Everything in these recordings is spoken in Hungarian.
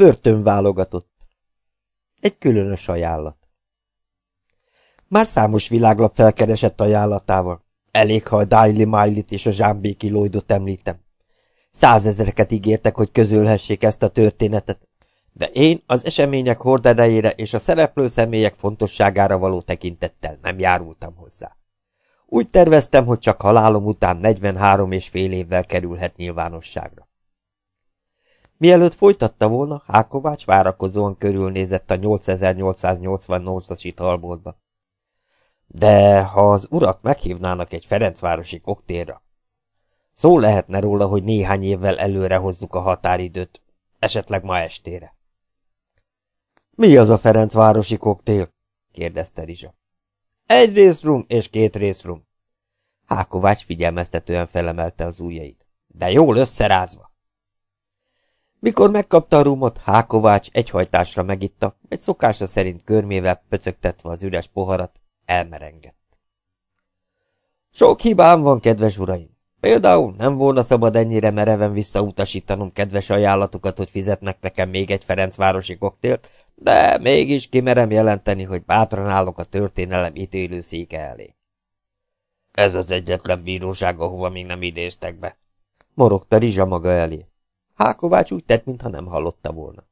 Börtön válogatott. Egy különös ajánlat. Már számos világlap felkeresett ajánlatával. Elég, ha a Daily Miley-t és a Zsámbéki Lloydot említem. Százezereket ígértek, hogy közölhessék ezt a történetet, de én az események horderejére és a szereplő személyek fontosságára való tekintettel nem járultam hozzá. Úgy terveztem, hogy csak halálom után 43 és fél évvel kerülhet nyilvánosságra. Mielőtt folytatta volna, Hákovács várakozóan körülnézett a 8888-as italboltba. De ha az urak meghívnának egy Ferencvárosi koktélra, szó lehetne róla, hogy néhány évvel előre hozzuk a határidőt, esetleg ma estére. Mi az a Ferencvárosi koktél? kérdezte Rizsa. Egy részrum és két részrum. Hákovács figyelmeztetően felemelte az ujjait. De jól összerázva. Mikor megkapta a rumot, Hákovács egyhajtásra megitta, egy szokása szerint körmével pöcögtetve az üres poharat, elmerengett. Sok hibám van, kedves uraim. Például nem volna szabad ennyire mereven visszautasítanom kedves ajánlatokat, hogy fizetnek nekem még egy Ferencvárosi koktélt, de mégis kimerem jelenteni, hogy bátran állok a történelem ítélő széke elé. Ez az egyetlen bíróság, ahova még nem idéztek be. Morogta Rizsa maga elé. Hákovács úgy tett, mintha nem hallotta volna.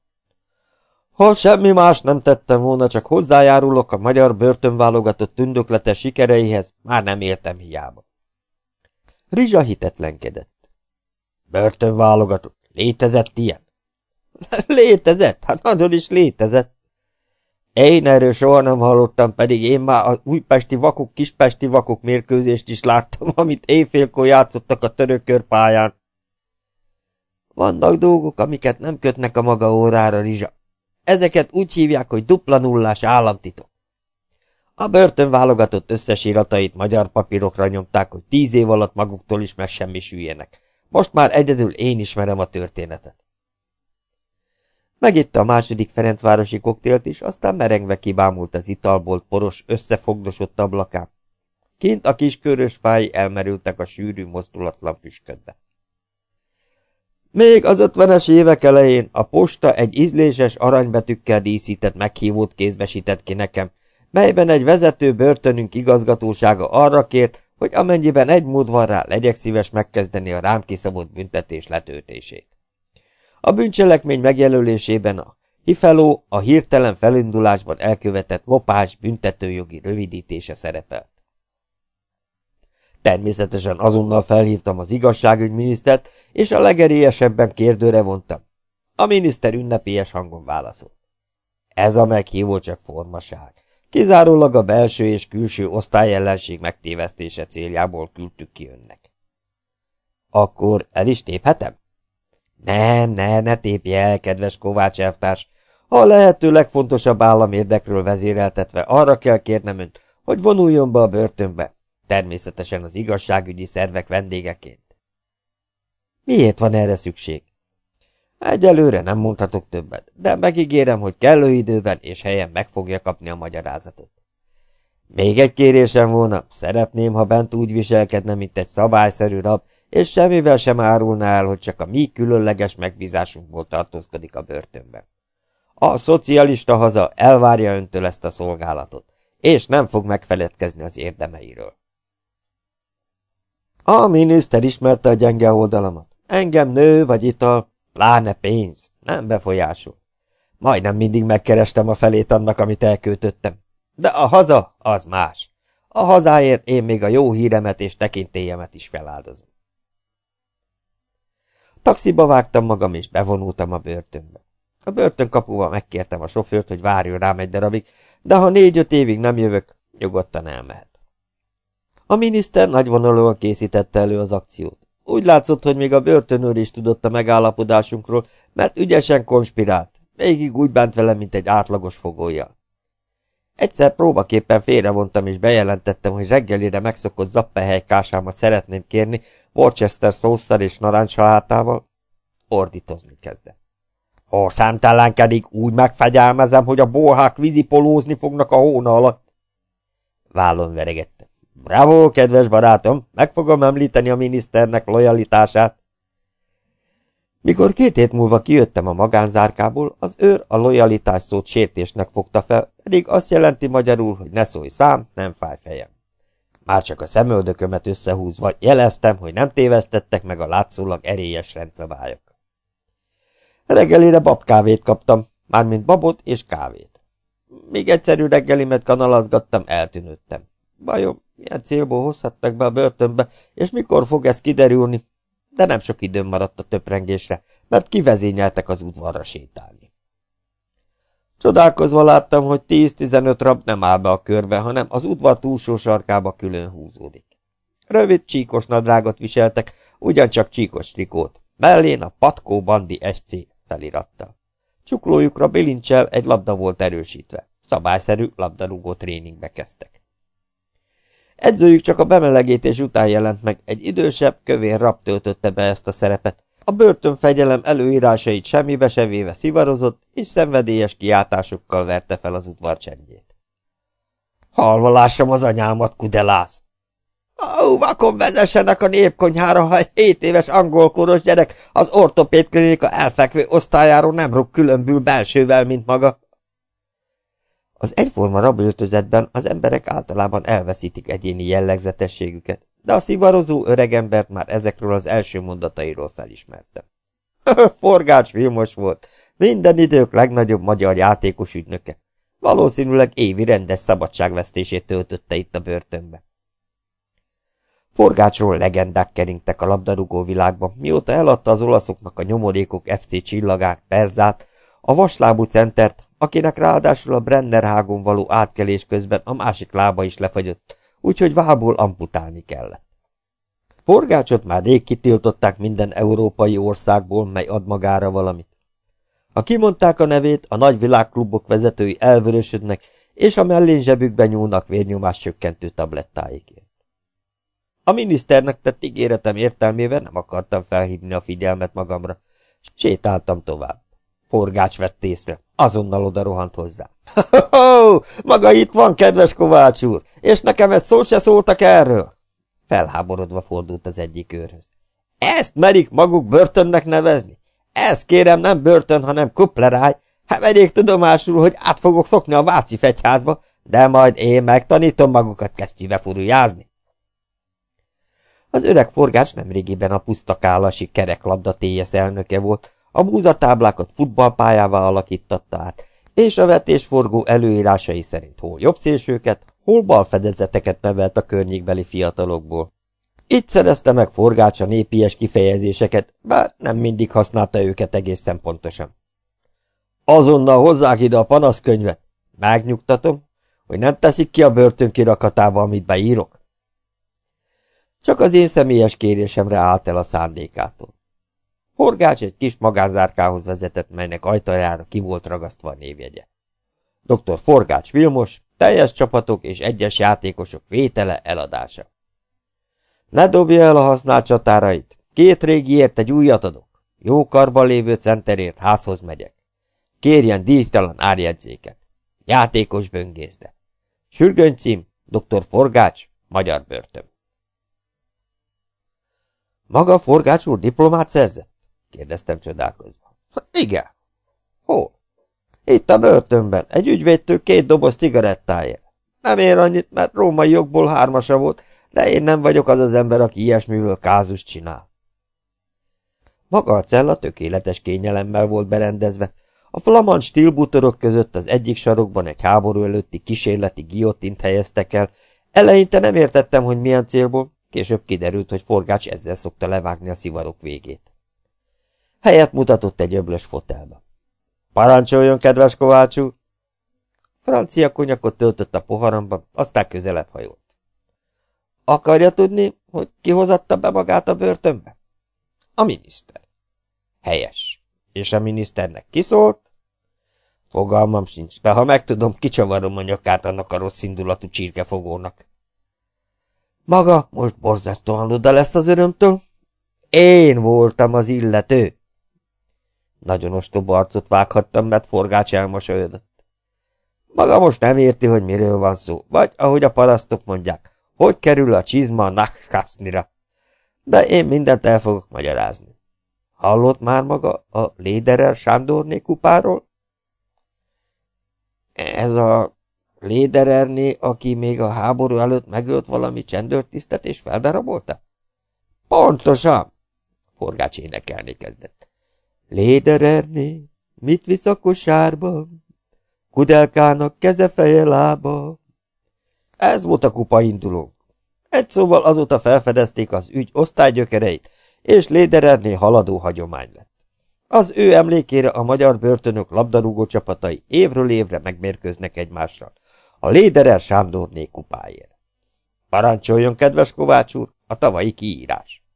Ha semmi más nem tettem volna, csak hozzájárulok a magyar börtönválogatott tündökletes sikereihez, már nem éltem hiába. Rizsa hitetlenkedett. Börtönválogatott? Létezett ilyen? Létezett? Hát nagyon is létezett. Én erről soha nem hallottam, pedig én már az újpesti vakok, kispesti vakok mérkőzést is láttam, amit éjfélkor játszottak a török pályán. Vannak dolgok, amiket nem kötnek a maga órára, Rizsa. Ezeket úgy hívják, hogy dupla nullás államtitok. A börtön válogatott összes iratait magyar papírokra nyomták, hogy tíz év alatt maguktól is megsemmisüljenek. Most már egyedül én ismerem a történetet. Megitta a második Ferencvárosi koktélt is, aztán merengve kibámult az italbolt poros, összefogdosott ablakán. Kint a kis körös fái elmerültek a sűrű, mozdulatlan füsködbe. Még az ötvenes évek elején a posta egy ízléses aranybetűkkel díszített meghívót kézbesített ki nekem, melyben egy vezető börtönünk igazgatósága arra kért, hogy amennyiben egy mód van rá, legyek szíves megkezdeni a rám kiszabott büntetés letöltését. A bűncselekmény megjelölésében a hifeló a hirtelen felindulásban elkövetett lopás büntetőjogi rövidítése szerepelt. Természetesen azonnal felhívtam az igazságügyminisztert, és a legerélyesebben kérdőre vontam. A miniszter ünnepélyes hangon válaszolt. Ez a meghívó csak formaság. Kizárólag a belső és külső osztályellenség megtévesztése céljából küldtük ki önnek. Akkor el is téphetem? Nem, ne, ne tépje el, kedves Kovács elvtárs. A lehető legfontosabb államérdekről vezéreltetve arra kell kérnem önt, hogy vonuljon be a börtönbe, természetesen az igazságügyi szervek vendégeként. Miért van erre szükség? Egyelőre nem mondhatok többet, de megígérem, hogy kellő időben és helyen meg fogja kapni a magyarázatot. Még egy kérésem volna, szeretném, ha bent úgy viselkedne, mint egy szabályszerű rab, és semmivel sem árulna el, hogy csak a mi különleges megbízásunkból tartózkodik a börtönben. A szocialista haza elvárja öntől ezt a szolgálatot, és nem fog megfeledkezni az érdemeiről. A miniszter ismerte a gyenge oldalamat. Engem nő vagy ital, pláne pénz, nem befolyásol. Majdnem mindig megkerestem a felét annak, amit elköltöttem. De a haza az más. A hazáért én még a jó híremet és tekintélyemet is feláldozom. Taxiba vágtam magam, és bevonultam a börtönbe. A börtönkapuba megkértem a sofőrt, hogy várjon rám egy darabig, de ha négy-öt évig nem jövök, nyugodtan elmehet. A miniszter nagyvonalúan készítette elő az akciót. Úgy látszott, hogy még a börtönőr is tudott a megállapodásunkról, mert ügyesen konspirált, végig úgy bánt velem, mint egy átlagos fogójjal. Egyszer próbaképpen félrevontam és bejelentettem, hogy reggelire megszokott zappehely kásámat szeretném kérni Worcester szószal és narancshalátával. Ordítozni kezdett. Ha számtalankedik, úgy megfegyelmezem, hogy a bolhák vízipolózni fognak a hóna alatt. Vállon veregette. Bravo, kedves barátom, meg fogom említeni a miniszternek lojalitását. Mikor két hét múlva kijöttem a magánzárkából, az őr a lojalitás szót sértésnek fogta fel, pedig azt jelenti magyarul, hogy ne szólj szám, nem fáj fejem. Már csak a szemöldökömet összehúzva jeleztem, hogy nem tévesztettek meg a látszólag erélyes rendszabályok. Reggelire babkávét kaptam, mármint babot és kávét. Még egyszerű reggelimet kanalazgattam, eltűnődtem. Bajom, milyen célból hozhattak be a börtönbe, és mikor fog ez kiderülni? De nem sok időm maradt a töprengésre, mert kivezényeltek az udvarra sétálni. Csodálkozva láttam, hogy 10-15 rab nem áll be a körbe, hanem az udvar túlsó sarkába külön húzódik. Rövid csíkos nadrágot viseltek, ugyancsak csíkos trikót, mellén a Patkó Bandi SC felirattal. Csuklójukra bilincsel egy labda volt erősítve. Szabályszerű labdarúgó tréningbe kezdtek. Edzőjük csak a bemelegítés után jelent meg, egy idősebb, kövér rab töltötte be ezt a szerepet. A börtönfegyelem előírásait semmibe se véve szivarozott, és szenvedélyes kiáltásokkal verte fel az udvar csendjét. Halva lássam az anyámat, kudelász! Ó, vakon vezessenek a népkonyhára, ha egy hét éves angolkoros gyerek az ortopéd klinika elfekvő osztályáról nem rúg különbül belsővel, mint maga. Az egyforma raböltözetben az emberek általában elveszítik egyéni jellegzetességüket, de a szivarozó öregembert már ezekről az első mondatairól felismertem. Forgács Vilmos volt, minden idők legnagyobb magyar játékos ügynöke. Valószínűleg évi rendes szabadságvesztését töltötte itt a börtönbe. Forgácsról legendák keringtek a labdarúgó világban, mióta eladta az olaszoknak a nyomorékok FC csillagát, Perzát, a vaslábú centert, akinek ráadásul a Brennerhágon való átkelés közben a másik lába is lefagyott, úgyhogy vából amputálni kellett. Forgácsot már rég kitiltották minden európai országból, mely ad magára valamit. Ha kimondták a nevét, a nagy világklubok vezetői elvörösödnek, és a mellén zsebükben nyúlnak vérnyomás csökkentő tablettáikért. A miniszternek tett ígéretem értelmében nem akartam felhívni a figyelmet magamra. Sétáltam tovább. Forgács vett észre. Azonnal oda rohant hozzá. Ho, maga itt van, kedves Kovács úr, és nekem egy szó se szóltak erről. Felháborodva fordult az egyik őrhöz. Ezt merik maguk börtönnek nevezni? Ez kérem nem börtön, hanem kupleráj. Hát vegyék tudomásul, hogy át fogok szokni a váci fegyházba, de majd én megtanítom magukat kesztyűbe furujázni. Az öreg forgás nemrégiben a pusztakálasi kereklabda TS elnöke volt, a múzatáblákat futballpályává alakítatta át, és a vetésforgó előírásai szerint hol jobb szélsőket, hol bal fedezeteket nevelt a környékbeli fiatalokból. Itt szerezte meg forgácsa népies kifejezéseket, bár nem mindig használta őket egészen pontosan. Azonnal hozzák ide a panaszkönyvet. Megnyugtatom, hogy nem teszik ki a börtön kirakatába, amit beírok. Csak az én személyes kérésemre állt el a szándékától. Forgács egy kis magánzárkához vezetett, melynek ajtajára ki volt ragasztva a névjegye. Dr. Forgács Vilmos, teljes csapatok és egyes játékosok vétele, eladása. Ne dobja el a használt csatárait, két régiért egy újat adok. Jó karban lévő centerért házhoz megyek. Kérjen díjtalan árjegyzéket. Játékos böngészde. Sürgönycím, dr. Forgács, magyar börtön. Maga Forgács úr diplomát szerzett? Kérdeztem csodálkozva. Igen. Hol? Itt a börtönben, egy ügyvédtől két doboz cigarettáért. Nem ér annyit, mert római jogból hármasa volt, de én nem vagyok az az ember, aki ilyesmiből kázus csinál. Maga a cella tökéletes kényelemmel volt berendezve. A flamand stílbútorok között az egyik sarokban egy háború előtti kísérleti giotint helyeztek el. Eleinte nem értettem, hogy milyen célból, később kiderült, hogy forgács ezzel szokta levágni a szivarok végét. Helyet mutatott egy öblös fotelba. Parancsoljon, kedves Kovácsú! Francia konyakot töltött a poharamba, aztán közelebb hajolt. Akarja tudni, hogy ki hozatta be magát a börtönbe? A miniszter. Helyes. És a miniszternek kiszólt? Fogalmam sincs, de ha megtudom, kicsavarom a nyakát annak a rossz indulatú csirkefogónak. Maga most borzasztóan oda lesz az örömtől? Én voltam az illető. Nagyon ostoba arcot vághattam, mert forgács elmosolyodott. Maga most nem érti, hogy miről van szó, vagy, ahogy a parasztok mondják, hogy kerül a csizma a nakkasznira. De én mindent el fogok magyarázni. Hallott már maga a Léderer Sándorné kupáról? Ez a Lédererné, aki még a háború előtt megölt valami csendőrtisztet és feldarabolta? Pontosan! Forgács énekelni kezdett. Lédererné, mit visz a kosárba? Kudelkának keze feje lába. Ez volt a kupa indulónk. Egy szóval azóta felfedezték az ügy osztálygyökereit, és Lédererné haladó hagyomány lett. Az ő emlékére a magyar börtönök labdarúgó csapatai évről évre megmérkőznek egymással. A Léderer Sándorné kupáért. Parancsoljon, kedves Kovács úr, a tavalyi kiírás.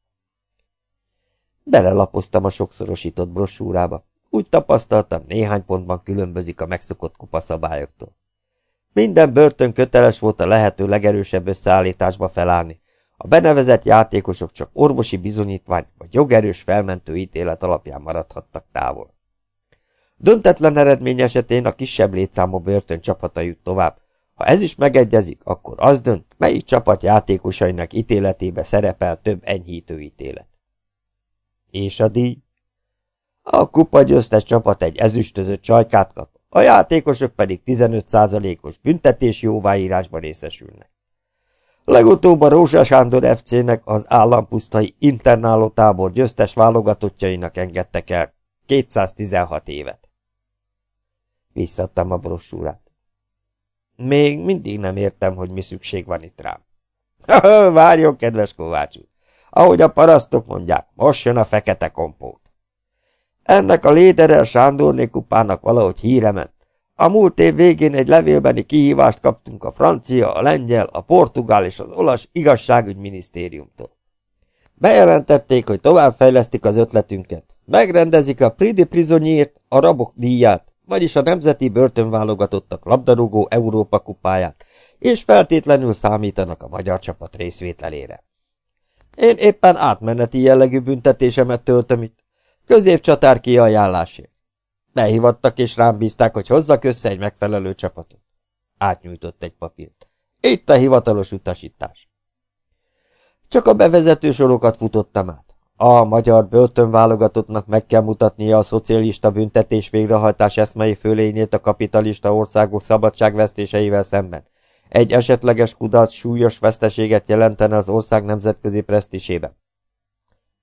Belelapoztam a sokszorosított brossúrába. Úgy tapasztaltam, néhány pontban különbözik a megszokott kupaszabályoktól. Minden börtön köteles volt a lehető legerősebb összeállításba felállni. A benevezett játékosok csak orvosi bizonyítvány vagy jogerős felmentő ítélet alapján maradhattak távol. Döntetlen eredmény esetén a kisebb létszámú börtön csapata jut tovább. Ha ez is megegyezik, akkor az dönt, melyik csapat játékosainak ítéletébe szerepel több enyhítő ítélet. És a díj? A kupa győztes csapat egy ezüstözött csajkát kap, a játékosok pedig 15%-os büntetés jóváírásba részesülnek. Legutóbb a Rózsa Sándor FC-nek az állampusztai internáló tábor győztes válogatottjainak engedtek el 216 évet. Visszadtam a brossúrát. Még mindig nem értem, hogy mi szükség van itt rám. Várjon, kedves Kovács úr! Ahogy a parasztok mondják, most jön a fekete kompót. Ennek a Léderel Sándorné kupának valahogy híre ment. A múlt év végén egy levélbeni kihívást kaptunk a francia, a lengyel, a portugál és az olasz igazságügyminisztériumtól. Bejelentették, hogy továbbfejlesztik az ötletünket. Megrendezik a Pridi Prisonniert, a rabok díját, vagyis a nemzeti börtönválogatottak labdarúgó Európa kupáját, és feltétlenül számítanak a magyar csapat részvételére. Én éppen átmeneti jellegű büntetésemet töltöm itt, középcsatár kiajánlásért. Behivattak és rám bízták, hogy hozzak össze egy megfelelő csapatot. Átnyújtott egy papírt. Itt a hivatalos utasítás. Csak a bevezető sorokat futottam át. A magyar börtönválogatottnak meg kell mutatnia a szocialista büntetés végrehajtás eszmei fölényét a kapitalista országok szabadságvesztéseivel szemben. Egy esetleges kudarc súlyos veszteséget jelentene az ország nemzetközi presztisében.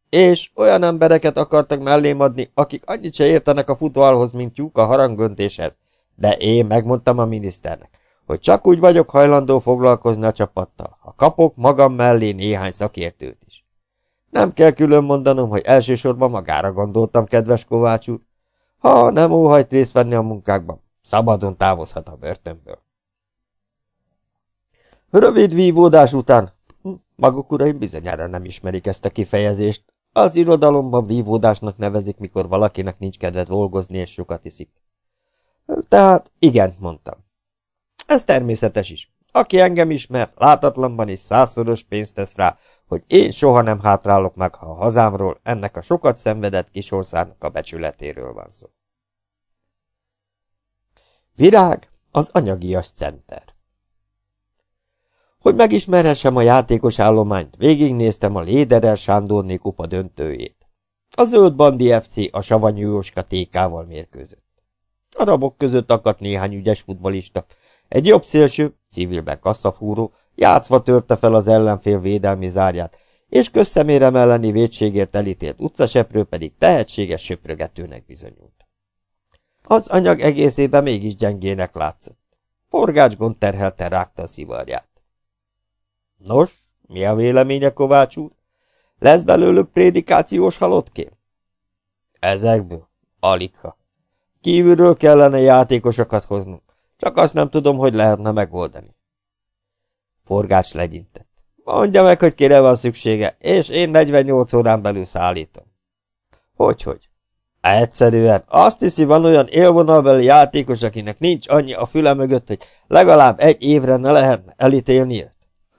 És olyan embereket akartak mellém adni, akik annyit se értenek a futóalhoz, mint tyúk a harangöntéshez. De én megmondtam a miniszternek, hogy csak úgy vagyok hajlandó foglalkozni a csapattal, ha kapok magam mellé néhány szakértőt is. Nem kell külön mondanom, hogy elsősorban magára gondoltam, kedves Kovács úr. Ha nem óhajt részt venni a munkákban, szabadon távozhat a börtönből. Rövid vívódás után, maguk uraim bizonyára nem ismerik ezt a kifejezést, az irodalomban vívódásnak nevezik, mikor valakinek nincs kedve dolgozni és sokat iszik. Tehát igen, mondtam. Ez természetes is. Aki engem ismer, látatlanban is százszoros pénzt tesz rá, hogy én soha nem hátrálok meg, ha a hazámról, ennek a sokat szenvedett kisországnak a becsületéről van szó. Virág az anyagias center. Hogy megismerhessem a játékos állományt, végignéztem a Léderer Sándorné kupa döntőjét. A zöld bandi FC a savanyú Jóska TK-val mérkőzött. A rabok között akadt néhány ügyes futbalista. Egy jobb szélső, civilben kasszafúró, játszva törte fel az ellenfél védelmi zárját, és közszemérem elleni védségért elítélt utcaseprő pedig tehetséges söprögetőnek bizonyult. Az anyag egészében mégis gyengének látszott. Forgács gond terhelte rágta a szivarját. Nos, mi a véleménye, Kovács úr? Lesz belőlük prédikációs halottkém? Ezekből? Aligha. Kívülről kellene játékosokat hoznunk, csak azt nem tudom, hogy lehetne megoldani. Forgács legyintett. Mondja meg, hogy kire van szüksége, és én 48 órán belül szállítom. Hogyhogy? Egyszerűen. Azt hiszi, van olyan élvonalbeli játékos, akinek nincs annyi a füle mögött, hogy legalább egy évre ne lehetne elítélnie.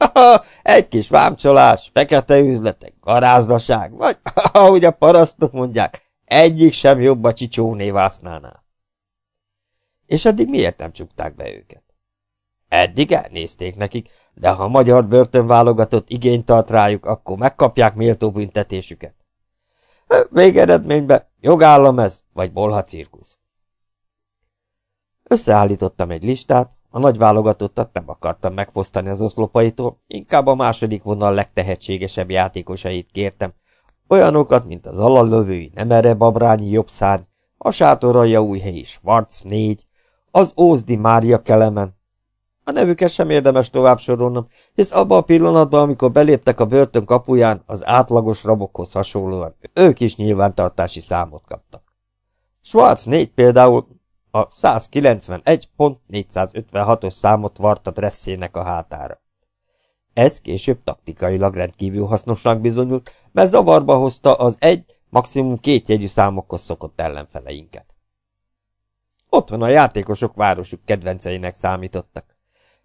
egy kis vámcsolás, fekete üzletek, garázdaság, vagy ahogy a parasztok mondják, egyik sem jobb a csicsóné vásznánál. És addig miért nem csukták be őket? Eddig elnézték nekik, de ha a magyar börtön válogatott igényt tart rájuk, akkor megkapják méltó büntetésüket. Végeredményben jogállam ez, vagy bolha cirkusz. Összeállítottam egy listát, a nagy válogatottat nem akartam megfosztani az oszlopaitól, inkább a második vonal legtehetségesebb játékosait kértem, olyanokat, mint az alalövői Nemere Babrányi jobbszárny, a sátoralja újhelyi Schwarz négy, az Ózdi Mária Kelemen. A nevüket sem érdemes tovább sorolnom, hisz abban a pillanatban, amikor beléptek a börtön kapuján, az átlagos rabokhoz hasonlóan, ők is nyilvántartási számot kaptak. Schwarz négy például a 191.456-os számot varta dresszének a hátára. Ez később taktikailag rendkívül hasznosnak bizonyult, mert zavarba hozta az egy, maximum két jegyű számokhoz szokott ellenfeleinket. Otthon a játékosok városuk kedvenceinek számítottak.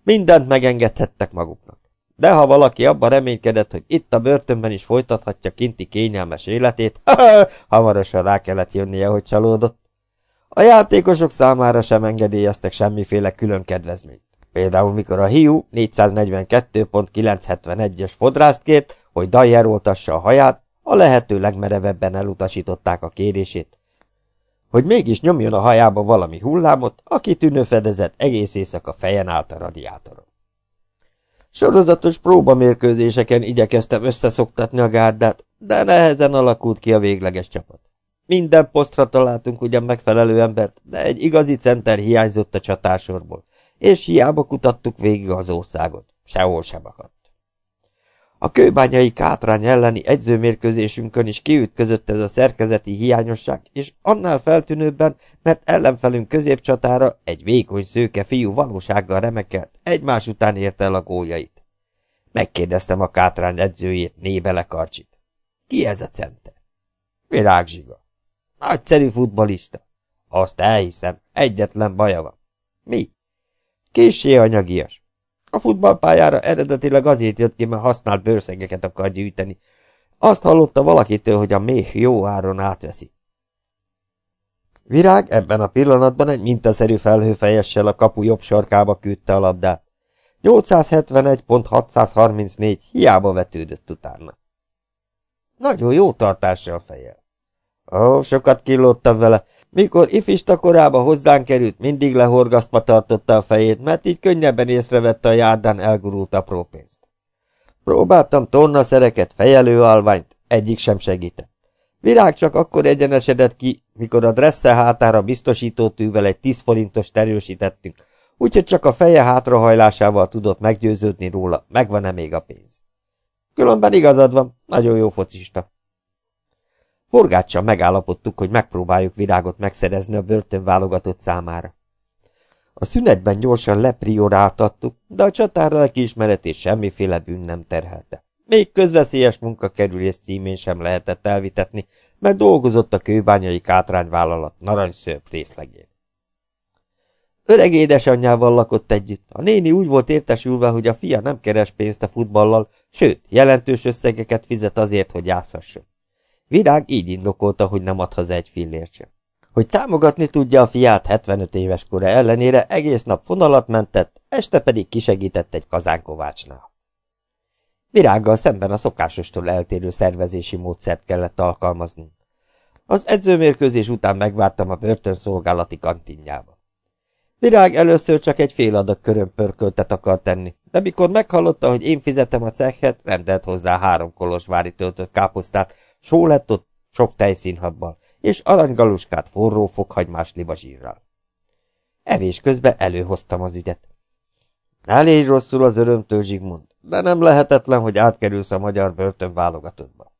Mindent megengedhettek maguknak. De ha valaki abban reménykedett, hogy itt a börtönben is folytathatja kinti kényelmes életét, hamarosan rá kellett jönnie, hogy csalódott. A játékosok számára sem engedélyeztek semmiféle külön kedvezményt. Például mikor a hiú 442.971-es fodrászt kért, hogy Dyer a haját, a lehető legmerevebben elutasították a kérését. Hogy mégis nyomjon a hajába valami hullámot, a kitűnő fedezet egész éjszaka fejen állt a radiátoron. Sorozatos próbamérkőzéseken igyekeztem összeszoktatni a gárdát, de nehezen alakult ki a végleges csapat. Minden posztra találtunk ugyan megfelelő embert, de egy igazi center hiányzott a csatársorból, és hiába kutattuk végig az országot. Sehol sem akadt. A kőbányai kátrány elleni egyzőmérkőzésünkön is kiütközött ez a szerkezeti hiányosság, és annál feltűnőbben, mert ellenfelünk középcsatára egy vékony szőke fiú valósággal remekelt, egymás után érte el a góljait. Megkérdeztem a kátrány edzőjét, Nébele Karcsit. Ki ez a center? Virág Zsiga. Nagyszerű futbalista. Azt elhiszem, egyetlen baja van. Mi? Kissé anyagias. A futballpályára eredetileg azért jött ki, mert használt bőrszegeket akar gyűjteni. Azt hallotta valakitől, hogy a méh jó áron átveszi. Virág ebben a pillanatban egy mintaszerű felhőfejessel a kapu jobb sarkába küldte a labdát. 871.634 hiába vetődött utána. Nagyon jó tartással fejel. Ó, sokat kilódtam vele. Mikor ifista korába hozzánk került, mindig lehorgasztva tartotta a fejét, mert így könnyebben észrevette a járdán elgurult apró pénzt. Próbáltam tornaszereket, fejelő alványt, egyik sem segített. Virág csak akkor egyenesedett ki, mikor a dressze hátára biztosító tűvel egy tíz forintos erősítettünk, úgyhogy csak a feje hátrahajlásával tudott meggyőződni róla, megvan-e még a pénz. Különben igazad van, nagyon jó focista. Forgáccsal megállapodtuk, hogy megpróbáljuk virágot megszerezni a börtön válogatott számára. A szünetben gyorsan leprioráltattuk, de a csatár lelkiismeretét semmiféle bűn nem terhelte. Még közveszélyes munkakerülés címén sem lehetett elvitetni, mert dolgozott a kőbányai kátrányvállalat narancsszörp részlegén. Öreg édesanyjával lakott együtt. A néni úgy volt értesülve, hogy a fia nem keres pénzt a futballal, sőt, jelentős összegeket fizet azért, hogy játszhasson. Virág így indokolta, hogy nem ad haza egy fillért sem. Hogy támogatni tudja a fiát 75 éves kora ellenére, egész nap fonalat mentett, este pedig kisegített egy kazánkovácsnál. Virággal szemben a szokásostól eltérő szervezési módszert kellett alkalmazni. Az edzőmérkőzés után megvártam a börtönszolgálati kantinjába. Virág először csak egy fél adag körömpörköltet akar tenni, de mikor meghallotta, hogy én fizetem a cekhet, rendelt hozzá három kolosvári töltött káposztát, sólettot sok tejszínhabbal, és aranygaluskát forró fokhagymás libazsírral. Evés közben előhoztam az ügyet. Elég rosszul az örömtől, Zsigmond, de nem lehetetlen, hogy átkerülsz a magyar börtön válogatottba.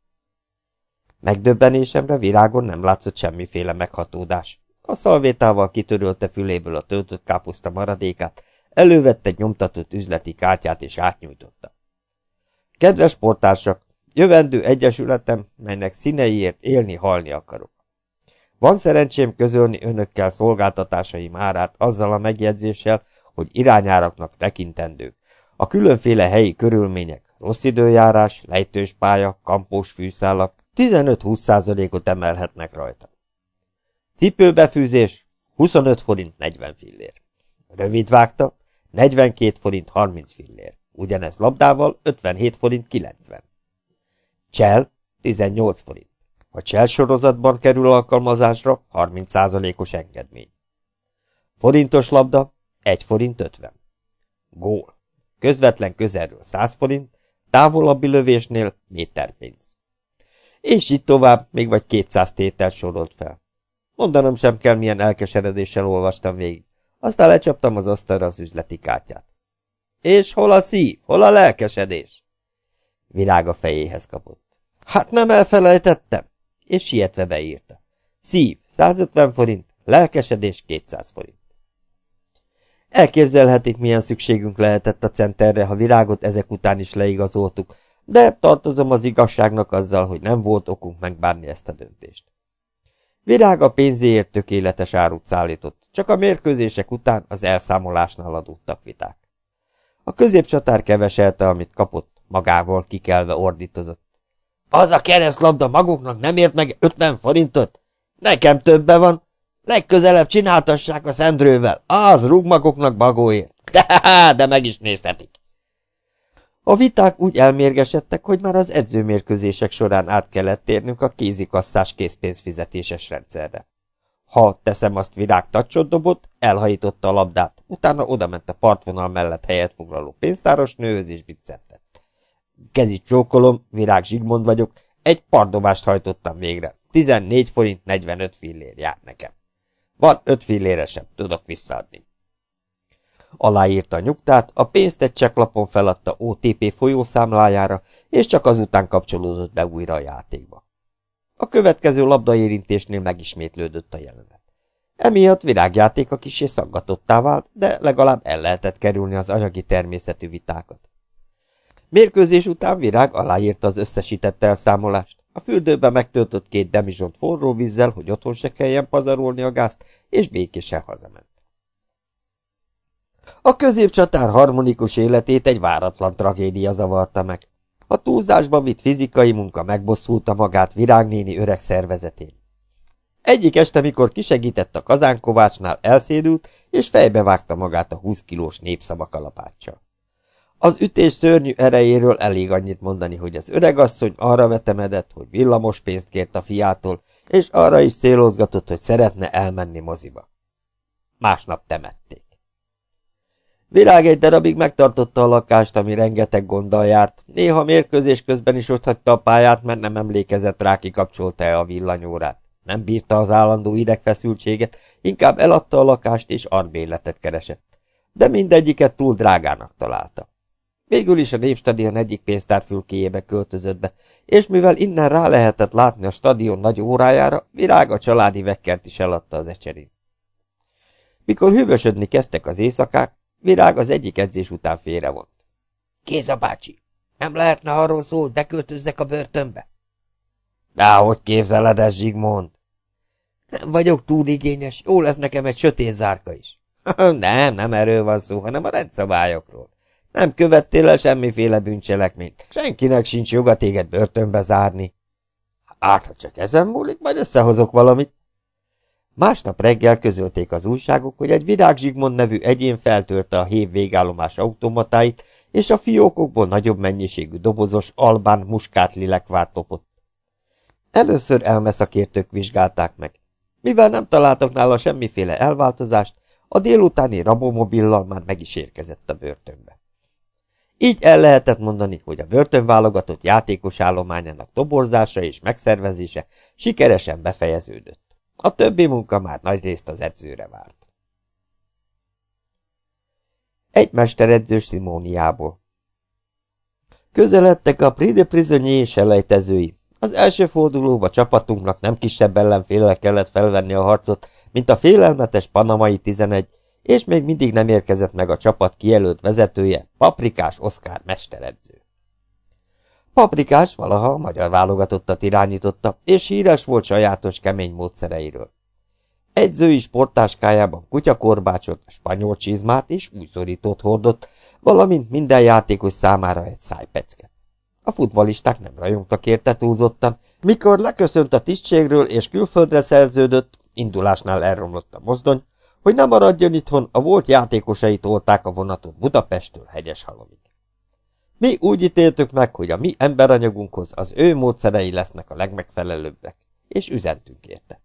Megdöbbenésemre virágon nem látszott semmiféle meghatódás. A szalvétával kitörölte füléből a töltött káposzta maradékát, elővette egy nyomtatott üzleti kártyát és átnyújtotta. Kedves sportársak, Jövendő egyesületem, melynek színeiért élni-halni akarok. Van szerencsém közölni önökkel szolgáltatásaim árát azzal a megjegyzéssel, hogy irányáraknak tekintendők. A különféle helyi körülmények, rossz időjárás, lejtős pálya, kampós fűszálak 15-20%-ot emelhetnek rajta. Cipőbefűzés 25 forint 40 fillér. Rövid vágta 42 forint 30 fillér. Ugyanez labdával 57 forint 90. Csel 18 forint. Ha Csel sorozatban kerül alkalmazásra, 30%-os engedmény. Forintos labda, 1 forint 50. Gól. Közvetlen közelről 100 forint, távolabbi lövésnél méterpénz. És így tovább, még vagy 200 tétel sorolt fel. Mondanom sem kell, milyen elkeseredéssel olvastam végig. Aztán lecsaptam az asztalra az üzleti kártyát. És hol a szív, hol a lelkesedés? Virág a fejéhez kapott. Hát nem elfelejtettem, és sietve beírta. Szív, 150 forint, lelkesedés, 200 forint. Elképzelhetik, milyen szükségünk lehetett a centerre, ha virágot ezek után is leigazoltuk, de tartozom az igazságnak azzal, hogy nem volt okunk megbánni ezt a döntést. Virág a pénzéért tökéletes árut szállított, csak a mérkőzések után az elszámolásnál adódtak viták. A középcsatár keveselte, amit kapott, magával kikelve ordítozott. Az a keresztlabda maguknak nem ért meg 50 forintot? Nekem többe van. Legközelebb csináltassák a szendrővel. Az rúg maguknak bagóért. De, de meg is nézhetik. A viták úgy elmérgesedtek, hogy már az edzőmérkőzések során át kellett térnünk a kézikasszás készpénzfizetéses rendszerre. Ha teszem azt virág tacsot dobott, elhajította a labdát, utána odament a partvonal mellett helyet foglaló pénztáros nőhöz és biccentett. Kezi csókolom, virág Zsigmond vagyok, egy pardobást hajtottam végre. 14 forint 45 fillér jár nekem. Van öt fillére sem, tudok visszaadni. Aláírta a nyugtát, a pénzt egy cseklapon feladta OTP folyószámlájára, és csak azután kapcsolódott be újra a játékba. A következő labdaérintésnél megismétlődött a jelenet. Emiatt virágjátéka kisé szaggatottá vált, de legalább el lehetett kerülni az anyagi természetű vitákat. Mérkőzés után virág aláírta az összesített elszámolást. A fürdőbe megtöltött két demizsont forró vízzel, hogy otthon se kelljen pazarolni a gázt, és békésen hazament. A középcsatár harmonikus életét egy váratlan tragédia zavarta meg. A túlzásba vitt fizikai munka megbosszulta magát virágnéni öreg szervezetén. Egyik este, mikor kisegített a kazánkovácsnál, elszédült, és fejbevágta magát a 20 kilós népszavakalapáccsal. Az ütés szörnyű erejéről elég annyit mondani, hogy az öregasszony arra vetemedett, hogy villamos pénzt kért a fiától, és arra is szélozgatott, hogy szeretne elmenni moziba. Másnap temették. Virág egy darabig megtartotta a lakást, ami rengeteg gonddal járt. Néha mérkőzés közben is otthagyta a pályát, mert nem emlékezett rá, kikapcsolta-e a villanyórát. Nem bírta az állandó idegfeszültséget, inkább eladta a lakást és arbéletet keresett. De mindegyiket túl drágának találta. Végül is a Népstadion egyik pénztárfülkéjébe költözött be, és mivel innen rá lehetett látni a stadion nagy órájára, Virág a családi vekkert is eladta az ecserén. Mikor hűvösödni kezdtek az éjszakák, Virág az egyik edzés után félrevont. Kéza bácsi, nem lehetne arról szó, hogy beköltözzek a börtönbe? hogy képzeled ez, Zsigmond? Nem vagyok túl igényes, jó lesz nekem egy sötét zárka is. nem, nem erről van szó, hanem a rendszabályokról. Nem követtél el semmiféle bűncselekményt. Senkinek sincs joga téged börtönbe zárni. Hát, ha csak ezen múlik, majd összehozok valamit. Másnap reggel közölték az újságok, hogy egy Virág Zsigmond nevű egyén feltörte a hév végállomás automatáit, és a fiókokból nagyobb mennyiségű dobozos albán muskátli lekvárt lopott. Először elmeszakértők vizsgálták meg. Mivel nem találtak nála semmiféle elváltozást, a délutáni rabomobillal már meg is érkezett a börtönbe. Így el lehetett mondani, hogy a börtönválogatott játékos állományának toborzása és megszervezése sikeresen befejeződött. A többi munka már nagyrészt az edzőre várt. Egy mesteredző Simóniából Közeledtek a Prix de Prisonnier selejtezői. Az első fordulóba csapatunknak nem kisebb ellenfélel kellett felvenni a harcot, mint a félelmetes panamai 11, és még mindig nem érkezett meg a csapat kijelölt vezetője, Paprikás Oszkár mesteredző. Paprikás valaha a magyar válogatottat irányította, és híres volt sajátos kemény módszereiről. Egyzői sportáskájában kutyakorbácsot, spanyol csizmát és újszorítót hordott, valamint minden játékos számára egy szájpecket. A futbalisták nem rajongtak érte túlzottan, mikor leköszönt a tisztségről és külföldre szerződött, indulásnál elromlott a mozdony, hogy ne maradjon itthon, a volt játékosai tolták a vonatot Budapesttől halomig. Mi úgy ítéltük meg, hogy a mi emberanyagunkhoz az ő módszerei lesznek a legmegfelelőbbek. és üzentünk érte.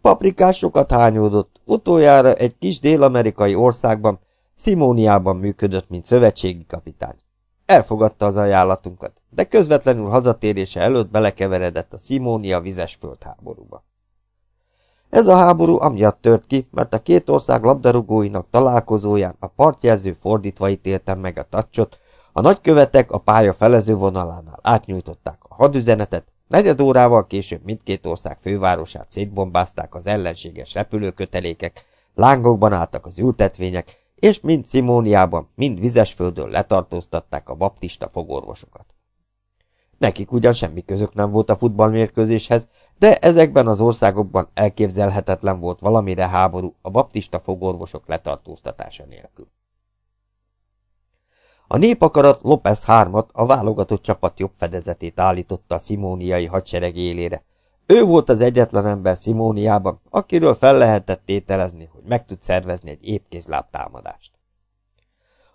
Paprikás sokat hányódott, utoljára egy kis dél-amerikai országban, Simóniában működött, mint szövetségi kapitány. Elfogadta az ajánlatunkat, de közvetlenül hazatérése előtt belekeveredett a Simónia vizes földháborúba. Ez a háború amiatt tört ki, mert a két ország labdarúgóinak találkozóján a partjelző fordítva ítéltem meg a tacsot, a nagykövetek a pálya felező vonalánál átnyújtották a hadüzenetet, negyed órával később mindkét ország fővárosát szétbombázták az ellenséges repülőkötelékek, lángokban álltak az ültetvények, és mind Simóniában, mind Vizesföldön letartóztatták a baptista fogorvosokat. Nekik ugyan semmi közök nem volt a futballmérkőzéshez, de ezekben az országokban elképzelhetetlen volt valamire háború a baptista fogorvosok letartóztatása nélkül. A népakarat López hármat a válogatott csapat jobb fedezetét állította a szimóniai hadsereg élére. Ő volt az egyetlen ember Szimóniában, akiről fel lehetett tételezni, hogy meg tud szervezni egy épkézláb támadást.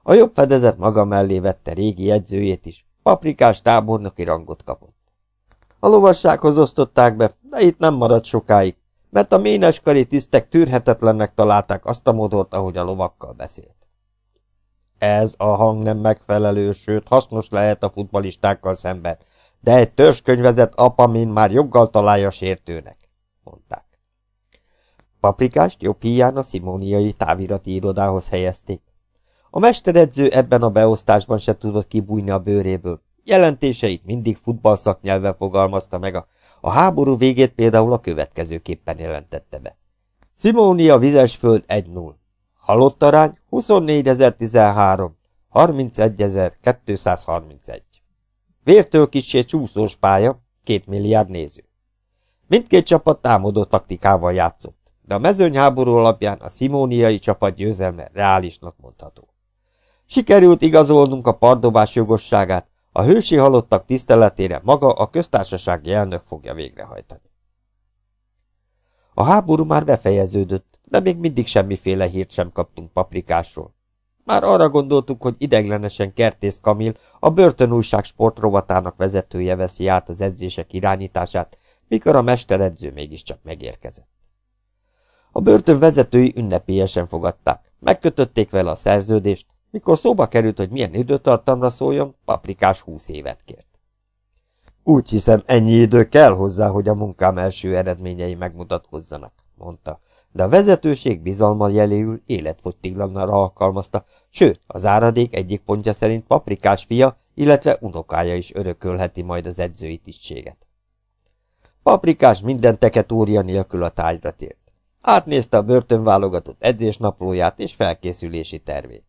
A jobb fedezet maga mellé vette régi jegyzőjét is, paprikás tábornoki rangot kapott. A lovassághoz osztották be, de itt nem maradt sokáig, mert a méneskari tisztek tűrhetetlennek találták azt a módot, ahogy a lovakkal beszélt. Ez a hang nem megfelelő, sőt hasznos lehet a futbalistákkal szemben, de egy törzskönyvezett apamin már joggal találja sértőnek, mondták. Paprikást jobb híján a szimóniai távirati irodához helyezték. A mesteredző ebben a beosztásban se tudott kibújni a bőréből. Jelentéseit mindig futballszaknyelven fogalmazta meg, a, a háború végét például a következőképpen jelentette be. Simónia vizesföld 1-0. Halott arány 24.013, 31.231. Vértől kissé csúszós pálya, két milliárd néző. Mindkét csapat támadó taktikával játszott, de a mezőnyháború alapján a szimóniai csapat győzelme reálisnak mondható. Sikerült igazolnunk a pardobás jogosságát, a hősi halottak tiszteletére maga a köztársasági elnök fogja végrehajtani. A háború már befejeződött, de még mindig semmiféle hírt sem kaptunk paprikásról. Már arra gondoltuk, hogy ideglenesen Kertész Kamil, a börtönújság sportrovatának vezetője veszi át az edzések irányítását, mikor a mesteredző mégiscsak megérkezett. A börtön vezetői ünnepélyesen fogadták, megkötötték vele a szerződést, mikor szóba került, hogy milyen időtartamra szóljon, paprikás húsz évet kért. Úgy hiszem, ennyi idő kell hozzá, hogy a munkám első eredményei megmutatkozzanak, mondta, de a vezetőség bizalma jeléül életfogytiglanra alkalmazta, sőt, az áradék egyik pontja szerint paprikás fia, illetve unokája is örökölheti majd az edzői tisztséget. Paprikás minden teketória nélkül a tájra tért. Átnézte a börtönválogatott edzésnaplóját és felkészülési tervét.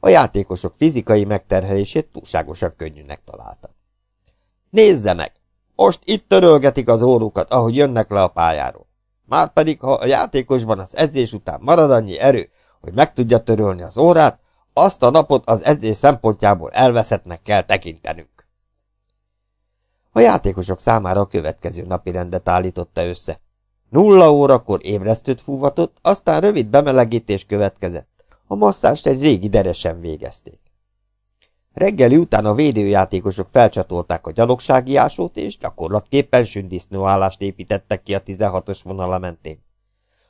A játékosok fizikai megterhelését túlságosan könnyűnek találta. Nézze meg! Most itt törölgetik az órukat, ahogy jönnek le a pályáról. Márpedig, ha a játékosban az edzés után marad annyi erő, hogy meg tudja törölni az órát, azt a napot az edzés szempontjából elveszettnek kell tekintenünk. A játékosok számára a következő napi rendet állította össze. Nulla órakor ébresztőt fúvatott, aztán rövid bemelegítés következett. A masszást egy régi deresen végezték. Reggeli után a védőjátékosok felcsatolták a gyalogsági ásót, és gyakorlatképpen sündisznóállást építettek ki a 16-os vonala mentén.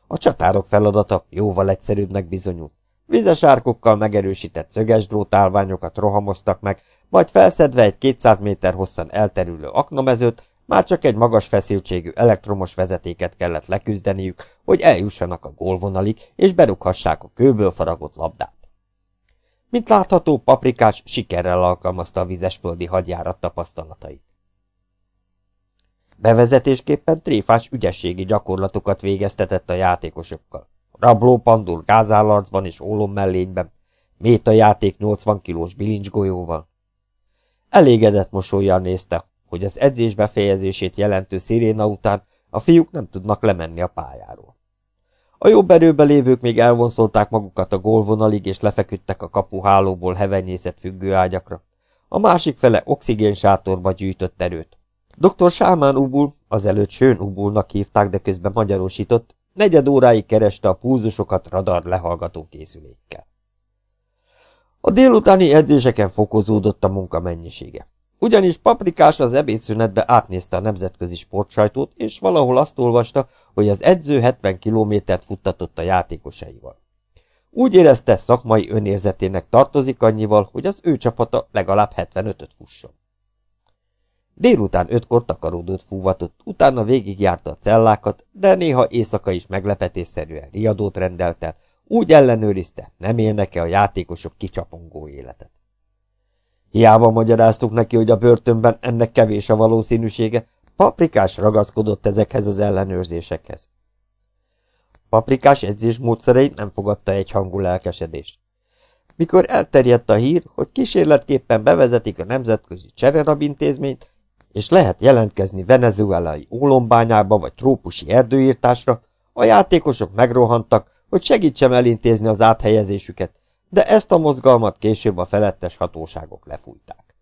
A csatárok feladata jóval egyszerűbbnek bizonyult. Vizes árkokkal megerősített szöges drótálványokat rohamoztak meg, majd felszedve egy 200 méter hosszan elterülő aknamezőt, már csak egy magas feszültségű elektromos vezetéket kellett leküzdeniük, hogy eljussanak a gólvonalig, és berughassák a kőből faragott labdát. Mint látható, paprikás sikerrel alkalmazta a vizesföldi hadjárat tapasztalatait. Bevezetésképpen tréfás ügyességi gyakorlatokat végeztetett a játékosokkal. Rabló pandul gázállarcban és ólom mellényben, méta játék 80 kilós bilincsgolyóval. Elégedett mosolyjal nézte, hogy az edzés befejezését jelentő sziréna után a fiúk nem tudnak lemenni a pályáról. A jobb erőben lévők még elvonszolták magukat a gólvonalig, és lefeküdtek a kapuhálóból hevenyészet függőágyakra. A másik fele oxigén sátorba gyűjtött erőt. Dr. Sámán Ubul, azelőtt Sőn Ubulnak hívták, de közben magyarosított, negyed óráig kereste a púzusokat radar lehallgató készülékkel. A délutáni edzéseken fokozódott a munka mennyisége. Ugyanis paprikás az ebédszünetbe átnézte a nemzetközi sportsajtót, és valahol azt olvasta, hogy az edző 70 kilométert futtatott a játékosaival. Úgy érezte, szakmai önérzetének tartozik annyival, hogy az ő csapata legalább 75-öt fusson. Délután ötkor takaródót fúvatott, utána végigjárta a cellákat, de néha éjszaka is meglepetésszerűen riadót rendelte, úgy ellenőrizte, nem élnek-e a játékosok kicsapongó életet. Hiába magyaráztuk neki, hogy a börtönben ennek kevés a valószínűsége, paprikás ragaszkodott ezekhez az ellenőrzésekhez. Paprikás edzésmódszereit nem fogadta egy hangú lelkesedést. Mikor elterjedt a hír, hogy kísérletképpen bevezetik a nemzetközi csererab intézményt, és lehet jelentkezni venezuelai ólombányába vagy trópusi erdőírtásra, a játékosok megrohantak, hogy segítsem elintézni az áthelyezésüket, de ezt a mozgalmat később a felettes hatóságok lefújták.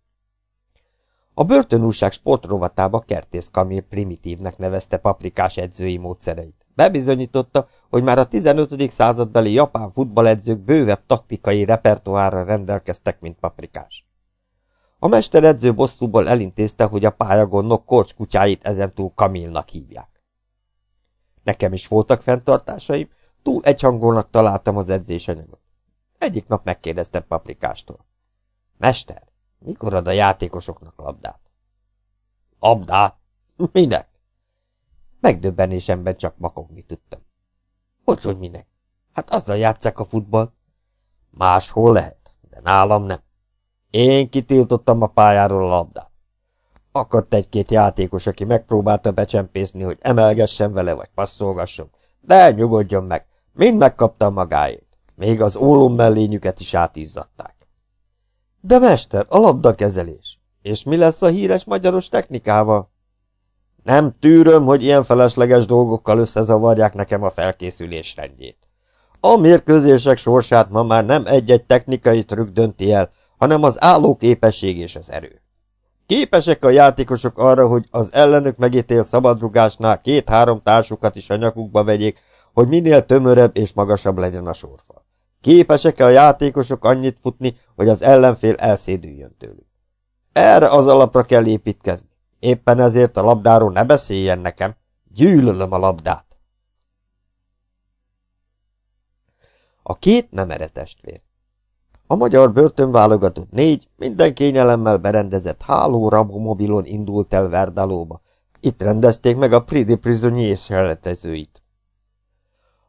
A börtönúság sportrovatába Kertész Kamil primitívnek nevezte paprikás edzői módszereit. Bebizonyította, hogy már a 15. századbeli japán futballedzők bővebb taktikai repertoárra rendelkeztek, mint paprikás. A mesteredző bosszúból elintézte, hogy a pályagonnok korcs kutyáit ezentúl Kamilnak hívják. Nekem is voltak fenntartásaim, túl egyhangolnak találtam az edzésanyagot. Egyik nap megkérdeztem paprikástól. Mester, mikor ad a játékosoknak labdát? Labdát? Minek? Megdöbbenésemben csak makogni tudtam. Hogy, hogy minek? Hát azzal játszák a futballt. Máshol lehet, de nálam nem. Én kitiltottam a pályáról a labdát. Akadt egy-két játékos, aki megpróbálta becsempészni, hogy emelgessen vele, vagy passzolgasson, de nyugodjon meg, mind megkaptam magáét. Még az ólom mellényüket is átízzatták. De mester, a labdakezelés. És mi lesz a híres magyaros technikával? Nem tűröm, hogy ilyen felesleges dolgokkal összezavarják nekem a felkészülés rendjét. A mérkőzések sorsát ma már nem egy-egy technikai trükk dönti el, hanem az állóképesség és az erő. Képesek a játékosok arra, hogy az ellenük megítél szabadrugásnál két-három társukat is a nyakukba vegyék, hogy minél tömörebb és magasabb legyen a sorfal. Képesek-e a játékosok annyit futni, hogy az ellenfél elszédüljön tőlük? Erre az alapra kell építkezni. Éppen ezért a labdáról ne beszéljen nekem. Gyűlölöm a labdát. A két nem testvér. A magyar börtön válogatott négy, minden kényelemmel berendezett háló rabomobilon indult el Verdalóba. Itt rendezték meg a Pridi Prisonniers seletezőit.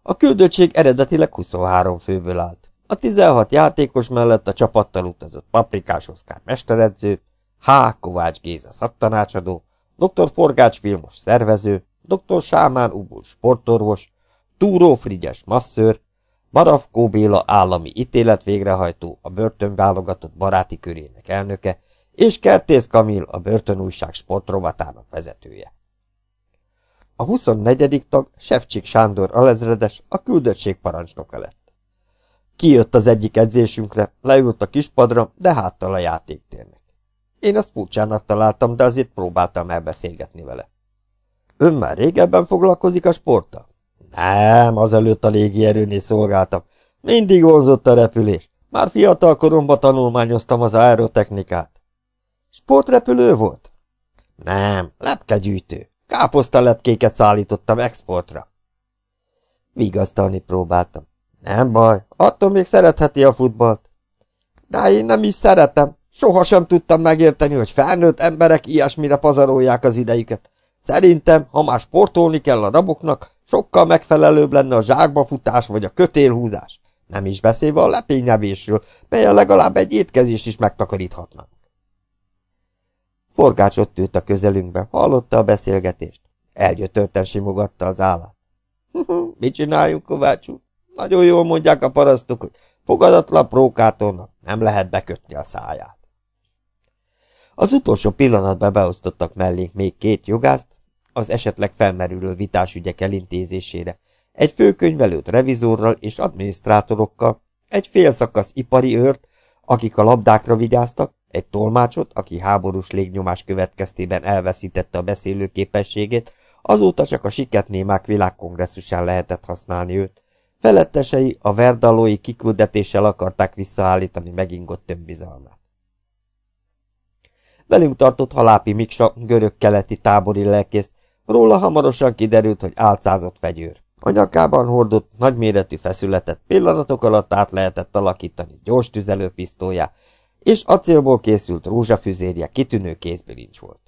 A küldöttség eredetileg 23 főből állt. A 16 játékos mellett a csapattal utazott Paprikás Oszkár mesteredző, H. Kovács Géza szaktanácsadó, dr. Forgács Vilmos szervező, dr. Sámán Ubul sportorvos, Túró Frigyes masszőr, Baravkó Béla állami ítéletvégrehajtó, a börtönválogatott baráti körének elnöke, és Kertész Kamil, a börtönújság sportrovatának vezetője. A 24. tag Sefcsik Sándor alezredes, a küldöttség parancsnoka lett. Kijött az egyik edzésünkre, leült a kispadra, de háttal a játéktérnek. Én azt furcsának találtam, de azért próbáltam elbeszélgetni vele. Ön már régebben foglalkozik a sporttal? Nem, azelőtt a légierőnél szolgáltam. Mindig vonzott a repülés. Már fiatal koromban tanulmányoztam az aerotechnikát. Sportrepülő volt? Nem, lepkegyűjtő. Káposztalepkéket szállítottam exportra. Vigasztalni próbáltam. Nem baj, attól még szeretheti a futballt. De én nem is szeretem. Soha sem tudtam megérteni, hogy felnőtt emberek ilyesmire pazarolják az idejüket. Szerintem, ha már sportolni kell a raboknak, sokkal megfelelőbb lenne a zsákba futás vagy a kötélhúzás. Nem is beszélve a lepényevésről, melyen legalább egy étkezést is megtakaríthatnak. Forgács ott ült a közelünkben, hallotta a beszélgetést. Elgyötörten simogatta az állát. Mit csináljunk, Kovács? Nagyon jól mondják a parasztok, hogy fogadatlan prókátornak nem lehet bekötni a száját. Az utolsó pillanatban beosztottak mellénk még két jogászt, az esetleg felmerülő vitásügyek elintézésére, egy főkönyvelőt revizorral és adminisztrátorokkal, egy félszakasz ipari őrt, akik a labdákra vigyáztak, egy tolmácsot, aki háborús légnyomás következtében elveszítette a beszélő képességét, azóta csak a siketnémák világkongresszusán lehetett használni őt. Felettesei a verdalói kiküldetéssel akarták visszaállítani megingott önbizalmát. Velünk tartott Halápi Miksa, görög-keleti tábori lelkész, róla hamarosan kiderült, hogy álcázott fegyőr. A nyakában hordott nagyméretű feszületet pillanatok alatt át lehetett alakítani gyors tüzelőpisztolyá, és acélból készült rózsafüzérje kitűnő kézbilincs volt.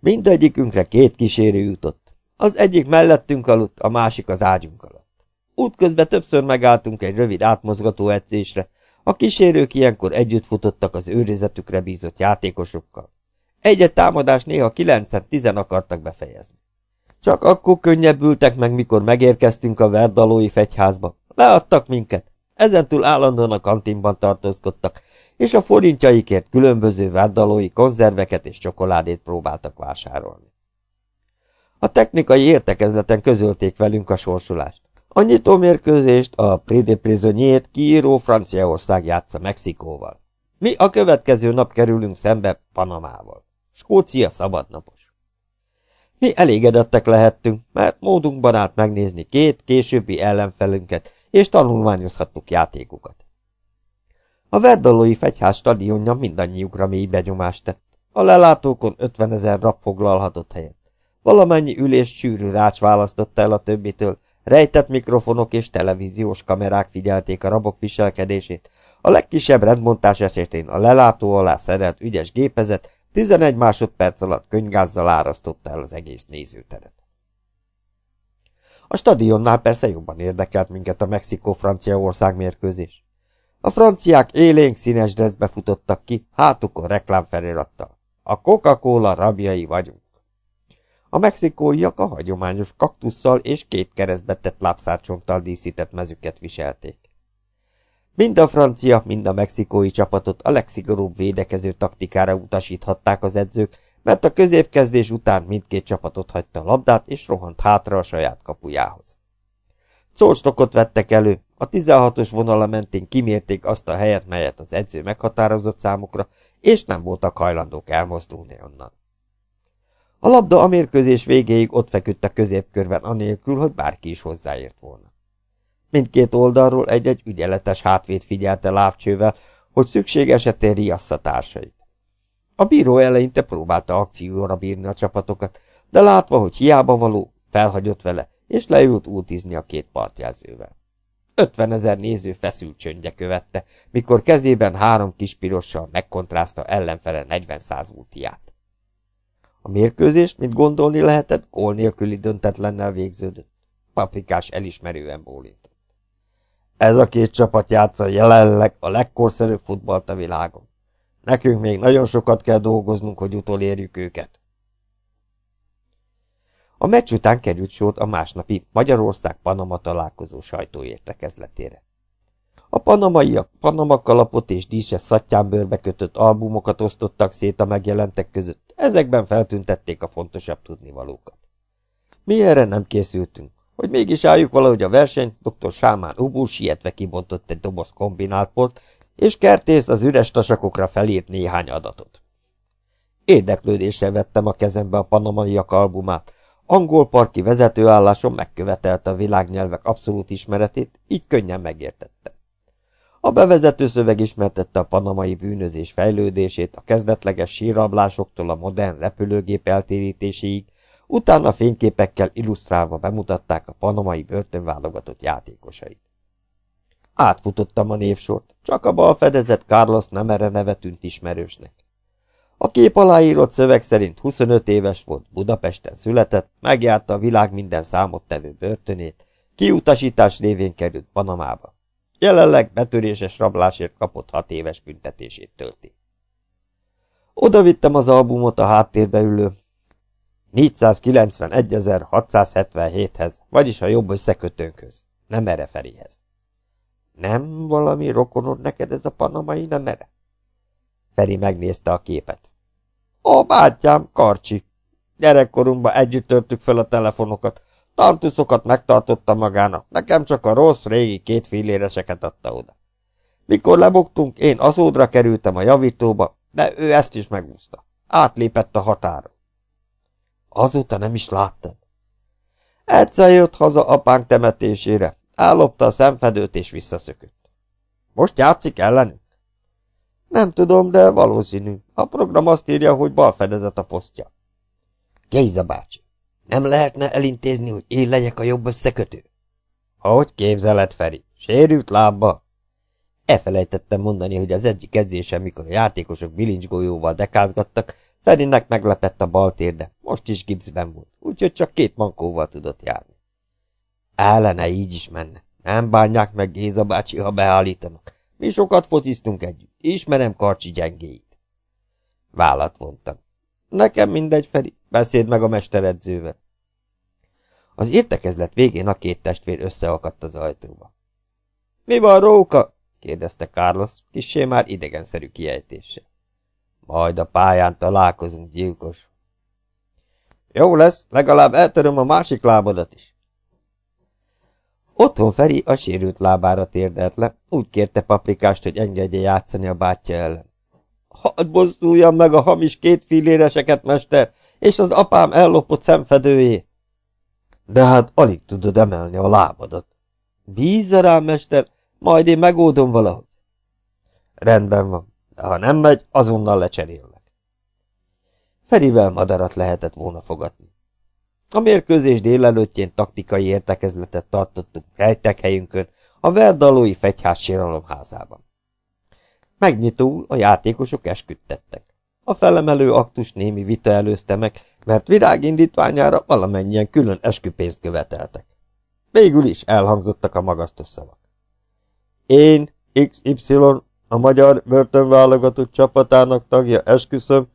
Mindegyikünkre két kísérő jutott. Az egyik mellettünk aludt, a másik az ágyunk alatt. Útközben többször megálltunk egy rövid átmozgató edzésre, a kísérők ilyenkor együtt futottak az őrizetükre bízott játékosokkal. Egy-egy támadás néha kilencen tizen akartak befejezni. Csak akkor könnyebbültek meg, mikor megérkeztünk a verdalói fegyházba. Leadtak minket. Ezentúl állandóan a kantinban tartózkodtak, és a forintjaikért különböző verdalói konzerveket és csokoládét próbáltak vásárolni. A technikai értekezleten közölték velünk a sorsulást. A nyitómérkőzést a Pré Prisonnier kiíró Franciaország játsza Mexikóval. Mi a következő nap kerülünk szembe Panamával. Skócia szabadnapos. Mi elégedettek lehettünk, mert módunkban állt megnézni két későbbi ellenfelünket, és tanulmányozhattuk játékukat. A verdalói fegyház stadionja mindannyiukra mély benyomást tett. A lelátókon ötven ezer rab foglalhatott helyet. Valamennyi ülés sűrű rács választotta el a többitől, rejtett mikrofonok és televíziós kamerák figyelték a rabok viselkedését, a legkisebb rendmontás esetén a lelátó alá szerelt ügyes gépezet 11 másodperc alatt könygázzal árasztotta el az egész nézőteret. A stadionnál persze jobban érdekelt minket a Mexikó-Franciaország mérkőzés. A franciák élénk színes dressbe futottak ki, hátukon reklámfelirattal. A Coca-Cola rabjai vagyunk. A mexikóiak a hagyományos kaktusszal és két keresztbe tett lábszárcsonttal díszített mezüket viselték. Mind a francia, mind a mexikói csapatot a legszigorúbb védekező taktikára utasíthatták az edzők, mert a középkezdés után mindkét csapatot hagyta a labdát és rohant hátra a saját kapujához. Szóstokot vettek elő, a 16-os vonala mentén kimérték azt a helyet, melyet az edző meghatározott számukra, és nem voltak hajlandók elmozdulni onnan. A labda a mérkőzés végéig ott feküdt a középkörben anélkül, hogy bárki is hozzáért volna. Mindkét oldalról egy-egy ügyeletes hátvét figyelte lávcsővel, hogy szükség esetén riassza társait. A bíró eleinte próbálta akcióra bírni a csapatokat, de látva, hogy hiába való, felhagyott vele, és leült útizni a két partjelzővel. Ötvenezer néző feszült csöndje követte, mikor kezében három kis pirossal megkontrázta ellenfele 40 százultiát. A mérkőzés, mint gondolni lehetett, gól nélküli döntetlennel végződött. Paprikás elismerően bólintott. Ez a két csapat játsza jelenleg a legkorszerűbb futballt a világon. Nekünk még nagyon sokat kell dolgoznunk, hogy utolérjük őket. A meccs után került sort a másnapi Magyarország-Panama találkozó sajtóértekezletére. A panamaiak Panama kalapot és díszes szattyánbőrbe kötött albumokat osztottak szét a megjelentek között, ezekben feltüntették a fontosabb tudnivalókat. Mi erre nem készültünk. Hogy mégis álljuk valahogy a versenyt, dr. Sámán Ubú sietve kibontott egy doboz kombinálport, és kertész az üres tasakokra felírt néhány adatot. Érdeklődéssel vettem a kezembe a panamaiak albumát, angol parki vezetőálláson megkövetelte a világnyelvek abszolút ismeretét, így könnyen megértette. A bevezető szöveg ismertette a panamai bűnözés fejlődését, a kezdetleges sírablásoktól a modern repülőgép eltérítéséig, utána fényképekkel illusztrálva bemutatták a panamai börtönválogatott játékosait. Átfutottam a névsort, csak a bal fedezett Carlos Nemere neve tűnt ismerősnek. A kép aláírott szöveg szerint 25 éves volt, Budapesten született, megjárta a világ minden számot tevő börtönét, kiutasítás révén került Panamába. Jelenleg betöréses rablásért kapott hat éves büntetését tölti. Oda vittem az albumot a háttérbe ülő 491.677-hez, vagyis a jobb összekötőnkhöz, nem erre Ferihez. Nem valami rokonod neked ez a panamai nem erre? Feri megnézte a képet. A bátyám, Karcsi. Gyerekkorunkban együtt törtük fel a telefonokat. Tantuszokat megtartotta magának, nekem csak a rossz régi két filléreseket adta oda. Mikor lebogtunk, én azódra kerültem a javítóba, de ő ezt is megúszta. Átlépett a határon. Azóta nem is láttad? Egyszer jött haza apánk temetésére, állopta a szemfedőt és visszaszökött. Most játszik ellenük? Nem tudom, de valószínű. A program azt írja, hogy bal fedezet a posztja. Géza bácsi, nem lehetne elintézni, hogy én legyek a jobb összekötő? Hogy képzeled, Feri? Sérült lábba? Elfelejtettem mondani, hogy az egyik edzésen, mikor a játékosok bilincsgolyóval dekázgattak, Ferinek meglepett a bal térde, most is gipszben volt, úgyhogy csak két mankóval tudott járni. Ellene így is menne. Nem bánják meg Géza bácsi, ha beállítanak. Mi sokat fociztunk együtt. Ismerem Karcsi gyengéit. Vállat vontam. Nekem mindegy, Feri. Beszéd meg a mesteredzővel. Az értekezlet végén a két testvér összeakadt az ajtóba. Mi van, Róka? kérdezte Carlos, kissé már idegenszerű kiejtéssel. Majd a pályán találkozunk, gyilkos. Jó lesz, legalább eltöröm a másik lábadat is. Otthon Feri a sérült lábára térdelt le, úgy kérte paprikást, hogy engedje játszani a bátyja ellen. Hadd bosszuljam meg a hamis két filléreseket, mester, és az apám ellopott szemfedőjét. De hát alig tudod emelni a lábadat. Bízza rám, mester, majd én megoldom valahogy. Rendben van, de ha nem megy, azonnal lecserélek. Ferivel madarat lehetett volna fogatni. A mérkőzés délelőttjén taktikai értekezletet tartottunk rejtek helyünkön, a Verdalói fegyház síralomházában. Megnyitó a játékosok esküdtettek. A felemelő aktus némi vita előzte meg, mert virágindítványára valamennyien külön esküpénzt követeltek. Végül is elhangzottak a magasztos szavak. Én, XY, a magyar börtönválogatott csapatának tagja esküszöm,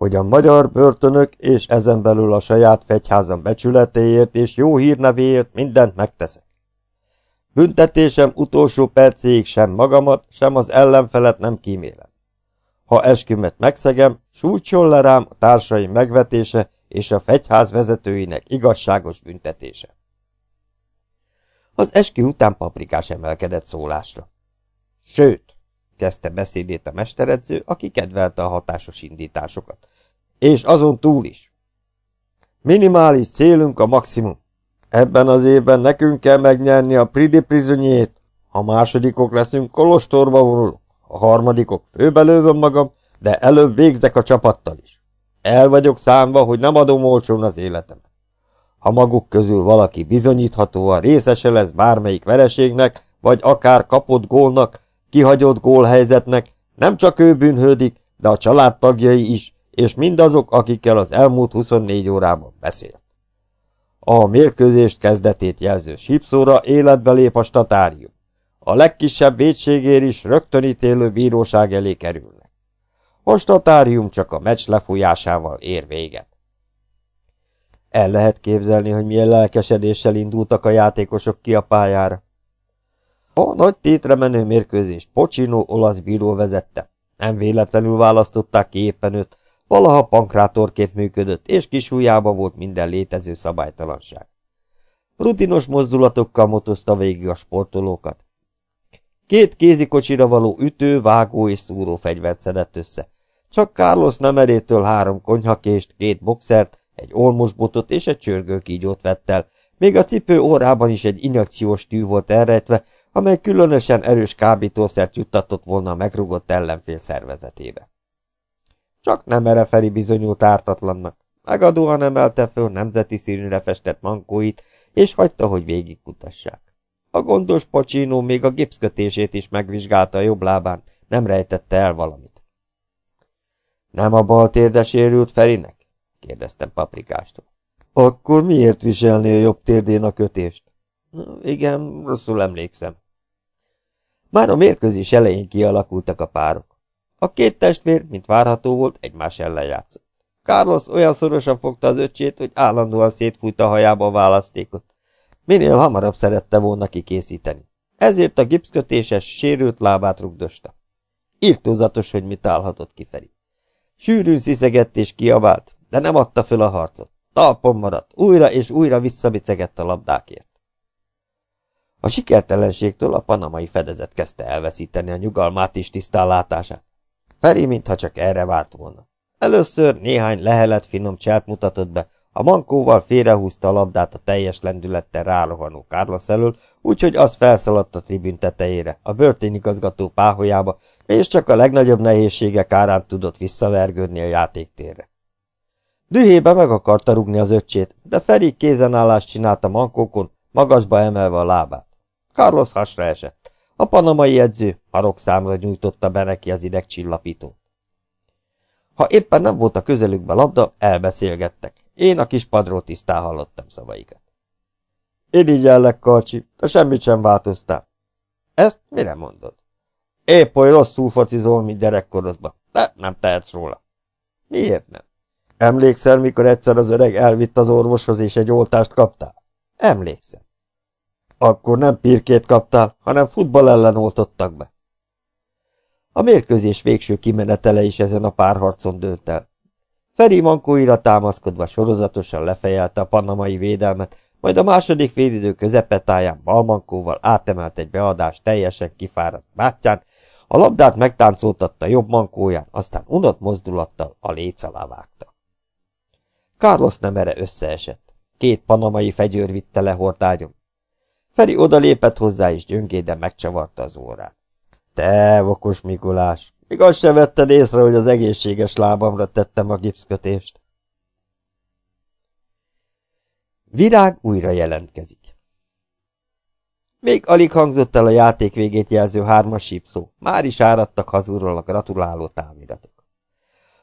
hogy a magyar börtönök és ezen belül a saját fegyházam becsületéért és jó hírnevéért mindent megteszek. Büntetésem utolsó percéig sem magamat, sem az ellenfelet nem kímélem. Ha eskümet megszegem, sújtson le rám a társaim megvetése és a fegyház vezetőinek igazságos büntetése. Az eskü után paprikás emelkedett szólásra. Sőt, kezdte beszédét a mesteredző, aki kedvelte a hatásos indításokat. És azon túl is. Minimális célunk a maximum. Ebben az évben nekünk kell megnyerni a Pridi Prizonyét. Ha másodikok leszünk, kolostorba vonulok. A harmadikok főbelővöm magam, de előbb végzek a csapattal is. El vagyok számva, hogy nem adom olcsón az életemet. Ha maguk közül valaki bizonyíthatóan részese lesz bármelyik vereségnek, vagy akár kapott gólnak, kihagyott gólhelyzetnek, nem csak ő bűnhődik, de a családtagjai is, és mindazok, akikkel az elmúlt 24 órában beszélt. A mérkőzést kezdetét jelző sípszóra életbe lép a statárium. A legkisebb védségér is rögtönítélő bíróság elé kerülnek. A statárium csak a meccs lefújásával ér véget. El lehet képzelni, hogy milyen lelkesedéssel indultak a játékosok ki a pályára. A nagy tétre menő mérkőzést Pocsino olasz bíró vezette. Nem véletlenül választották ki éppen őt, valaha pankrátorként működött, és kisújjában volt minden létező szabálytalanság. Rutinos mozdulatokkal motozta végig a sportolókat. Két kézikocsira való ütő, vágó és szúró fegyvert szedett össze. Csak Carlos Nemerétől három konyhakést, két boxert, egy olmosbotot és egy csörgőkígyót vett el, még a cipő órában is egy injekciós tű volt elrejtve, amely különösen erős kábítószert juttatott volna a megrugott ellenfél szervezetébe. Csak nem ereferi bizonyult ártatlannak. Megadóan emelte föl nemzeti színűre festett mankóit, és hagyta, hogy végigkutassák. A gondos pacsinó még a gipszkötését is megvizsgálta a jobb lábán, nem rejtette el valamit. Nem a bal térde sérült Ferinek? kérdeztem paprikástól. Akkor miért viselné a jobb térdén a kötést? Igen, rosszul emlékszem. Már a mérkőzés elején kialakultak a párok. A két testvér, mint várható volt, egymás ellen játszott. Carlos olyan szorosan fogta az öcsét, hogy állandóan szétfújta a hajába a választékot. Minél hamarabb szerette volna kikészíteni. Ezért a gipszkötéses, sérült lábát rugdosta. Írtózatos, hogy mit állhatott kiferi. Sűrűn sziszegett és kiabált, de nem adta föl a harcot. Talpon maradt, újra és újra visszabicegett a labdákért. A sikertelenségtől a panamai fedezet kezdte elveszíteni a nyugalmát és tisztánlátását. Feri mintha csak erre várt volna. Először néhány lehelet finom cselt mutatott be, A mankóval félrehúzta a labdát a teljes lendülettel rárohanó Carlos elől, úgyhogy az felszaladt a tribün tetejére, a börtönigazgató páholyába, és csak a legnagyobb nehézségek árán tudott visszavergődni a játéktérre. Dühébe meg akarta rugni az öccsét, de Feri kézenállást csinált a mankókon, magasba emelve a lábát. Carlos hasra esett. A panamai edző számra nyújtotta be neki az idegcsillapítót. Ha éppen nem volt a közelükbe labda, elbeszélgettek. Én a kis padról tisztán hallottam szavaikat. Irigyellek, Karcsi, te semmit sem változtál. Ezt mire mondod? Épp oly rosszul focizol, mint gyerekkorodban, de nem tehetsz róla. Miért nem? Emlékszel, mikor egyszer az öreg elvitt az orvoshoz, és egy oltást kaptál? Emlékszem. Akkor nem pirkét kaptál, hanem futball ellen oltottak be. A mérkőzés végső kimenetele is ezen a párharcon dőlt el. Feri mankóira támaszkodva sorozatosan lefejelte a panamai védelmet, majd a második félidő közepetáján balmankóval átemelt egy beadást teljesen kifáradt bátyán, a labdát megtáncoltatta jobb mankóján, aztán unott mozdulattal a léc alá vágta. Carlos nem erre összeesett. Két panamai fegyőr vitte le hordágyon. Feri odalépett hozzá, és gyöngéden megcsavarta az órát. Te, okos Mikulás, még azt sem vetted észre, hogy az egészséges lábamra tettem a gipszkötést. Virág újra jelentkezik. Még alig hangzott el a játék végét jelző hármas sípszó, már is áradtak hazúról a gratuláló táviratok.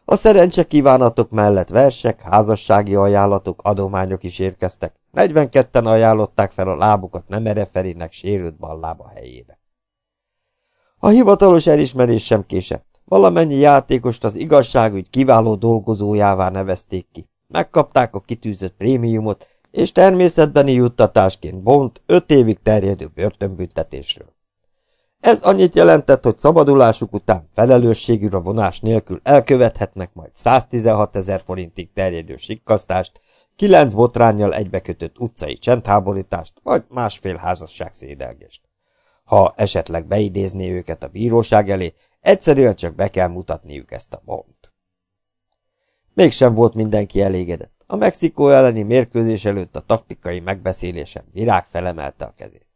A szerencse kívánatok mellett versek, házassági ajánlatok, adományok is érkeztek, 42-en ajánlották fel a lábukat nem Ferinek sérült ballába helyébe. A hivatalos elismerés sem késett. Valamennyi játékost az igazságügy kiváló dolgozójává nevezték ki. Megkapták a kitűzött prémiumot, és természetbeni juttatásként Bont öt évig terjedő börtönbüntetésről. Ez annyit jelentett, hogy szabadulásuk után felelősségűre vonás nélkül elkövethetnek majd 116 ezer forintig terjedő sikkasztást, kilenc botránnyal egybekötött utcai csendháborítást, vagy másfél házasság szédelgést. Ha esetleg beidézné őket a bíróság elé, egyszerűen csak be kell mutatniuk ezt a bont. Mégsem volt mindenki elégedett. A Mexikó elleni mérkőzés előtt a taktikai megbeszélésen virág felemelte a kezét.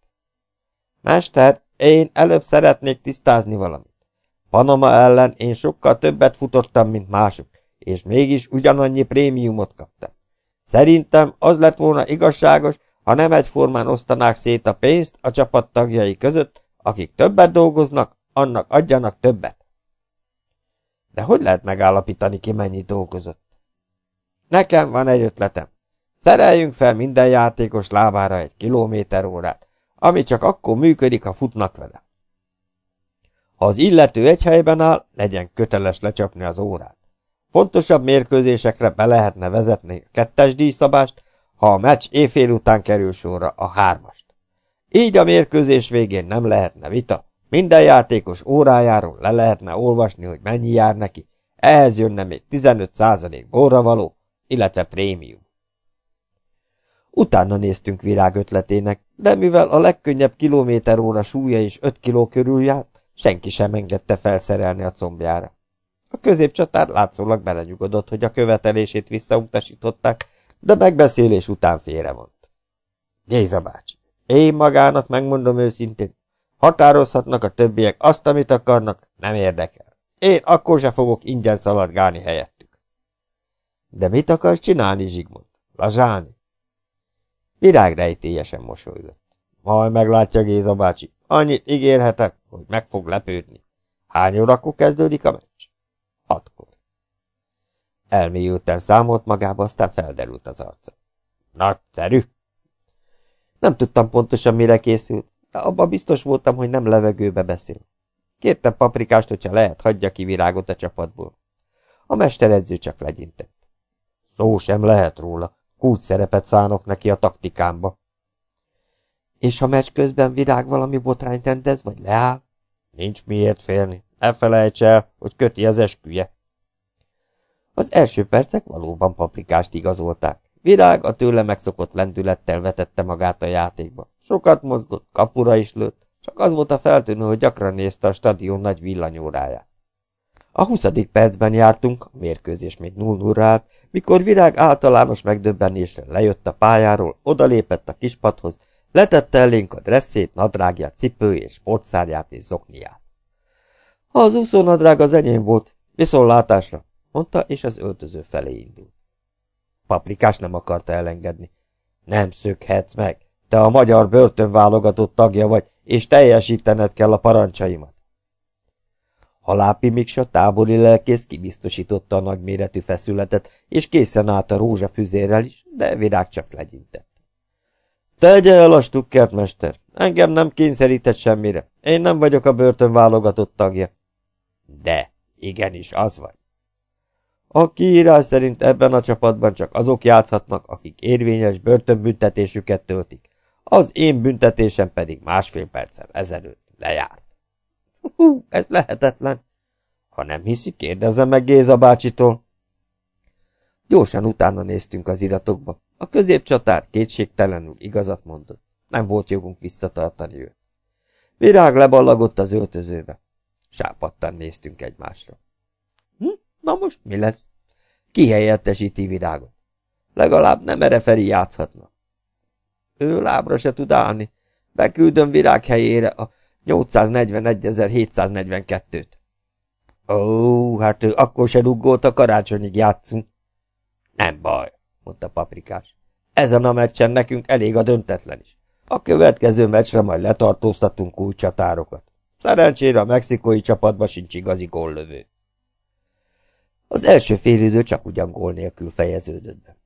Mester, én előbb szeretnék tisztázni valamit. Panama ellen én sokkal többet futottam, mint mások, és mégis ugyanannyi prémiumot kaptam. Szerintem az lett volna igazságos, ha nem egyformán osztanák szét a pénzt a csapat tagjai között, akik többet dolgoznak, annak adjanak többet. De hogy lehet megállapítani, ki mennyit dolgozott? Nekem van egy ötletem. Szereljünk fel minden játékos lábára egy kilométer órát, ami csak akkor működik, ha futnak vele. Ha az illető egy helyben áll, legyen köteles lecsapni az órát. Fontosabb mérkőzésekre be lehetne vezetni a kettes díjszabást, ha a meccs éjfél után kerül sorra a hármast. Így a mérkőzés végén nem lehetne vita, minden játékos órájáról le lehetne olvasni, hogy mennyi jár neki, ehhez jönne még 15% borra való, illetve prémium. Utána néztünk virág ötletének, de mivel a legkönnyebb kilométer óra súlya is 5 kiló körül járt, senki sem engedte felszerelni a combjára. A középcsatár látszólag belenyugodott, hogy a követelését visszautasították, de megbeszélés után félrevont. Géza bácsi, én magának megmondom őszintén, határozhatnak a többiek azt, amit akarnak, nem érdekel. Én akkor se fogok ingyen szaladgálni helyettük. De mit akarsz csinálni, Zsigmond? Lazsálni? Virág rejtélyesen mosolygott. Majd meglátja Géza bácsi, annyit ígérhetek, hogy meg fog lepődni. Hány órakor kezdődik a meccs? Hatkor. Elmélyülten számolt magába, aztán felderült az arca. Nagyszerű! Nem tudtam pontosan, mire készült, de abban biztos voltam, hogy nem levegőbe beszél. Kértem paprikást, hogyha lehet, hagyja ki virágot a csapatból. A mesteredző csak legyintett. Szó sem lehet róla, kulcs szerepet szánok neki a taktikámba. És ha meccs közben virág valami botrányt rendez, vagy leáll? Nincs miért félni. Ne felejts el, hogy köti az esküje. Az első percek valóban paprikást igazolták. Virág a tőle megszokott lendülettel vetette magát a játékba. Sokat mozgott, kapura is lőtt, csak az volt a feltűnő, hogy gyakran nézte a stadion nagy villanyóráját. A huszadik percben jártunk, a mérkőzés még 0 állt, mikor Virág általános megdöbbenésre lejött a pályáról, odalépett a kispadhoz, letette elénk a dresszét, nadrágját, cipőjét, sportszárját és zokniát. Az úszónadrág az enyém volt, viszontlátásra, mondta, és az öltöző felé indult. Paprikás nem akarta elengedni. Nem szökhetsz meg, te a magyar börtönválogatott tagja vagy, és teljesítened kell a parancsaimat. Halápi Miksa tábori lelkész kibiztosította a nagyméretű feszületet, és készen állt a rózsafüzérrel is, de virág csak legyintett. Tegye el a stukkert, mester! Engem nem kényszerített semmire. Én nem vagyok a börtön válogatott tagja. De, igenis, az vagy. A kiírás szerint ebben a csapatban csak azok játszhatnak, akik érvényes börtönbüntetésüket töltik. Az én büntetésem pedig másfél perccel ezelőtt lejárt. Hú, ez lehetetlen. Ha nem hiszi, kérdezze meg Géza bácsitól. Gyorsan utána néztünk az iratokba. A középcsatár kétségtelenül igazat mondott. Nem volt jogunk visszatartani őt. Virág leballagott az öltözőbe. Sápadtan néztünk egymásra. Hm? Na most mi lesz? Ki helyettesíti virágot? Legalább nem ereferi játszhatna. Ő lábra se tud állni. Beküldöm virág helyére a 841.742-t. Ó, hát ő akkor se ruggolt a karácsonyig játszunk. Nem baj, mondta Paprikás. Ezen a meccsen nekünk elég a döntetlen is. A következő meccsre majd letartóztatunk új csatárokat. Szerencsére a mexikói csapatban sincs igazi góllövő. Az első félidő csak ugyan gól nélkül fejeződött be.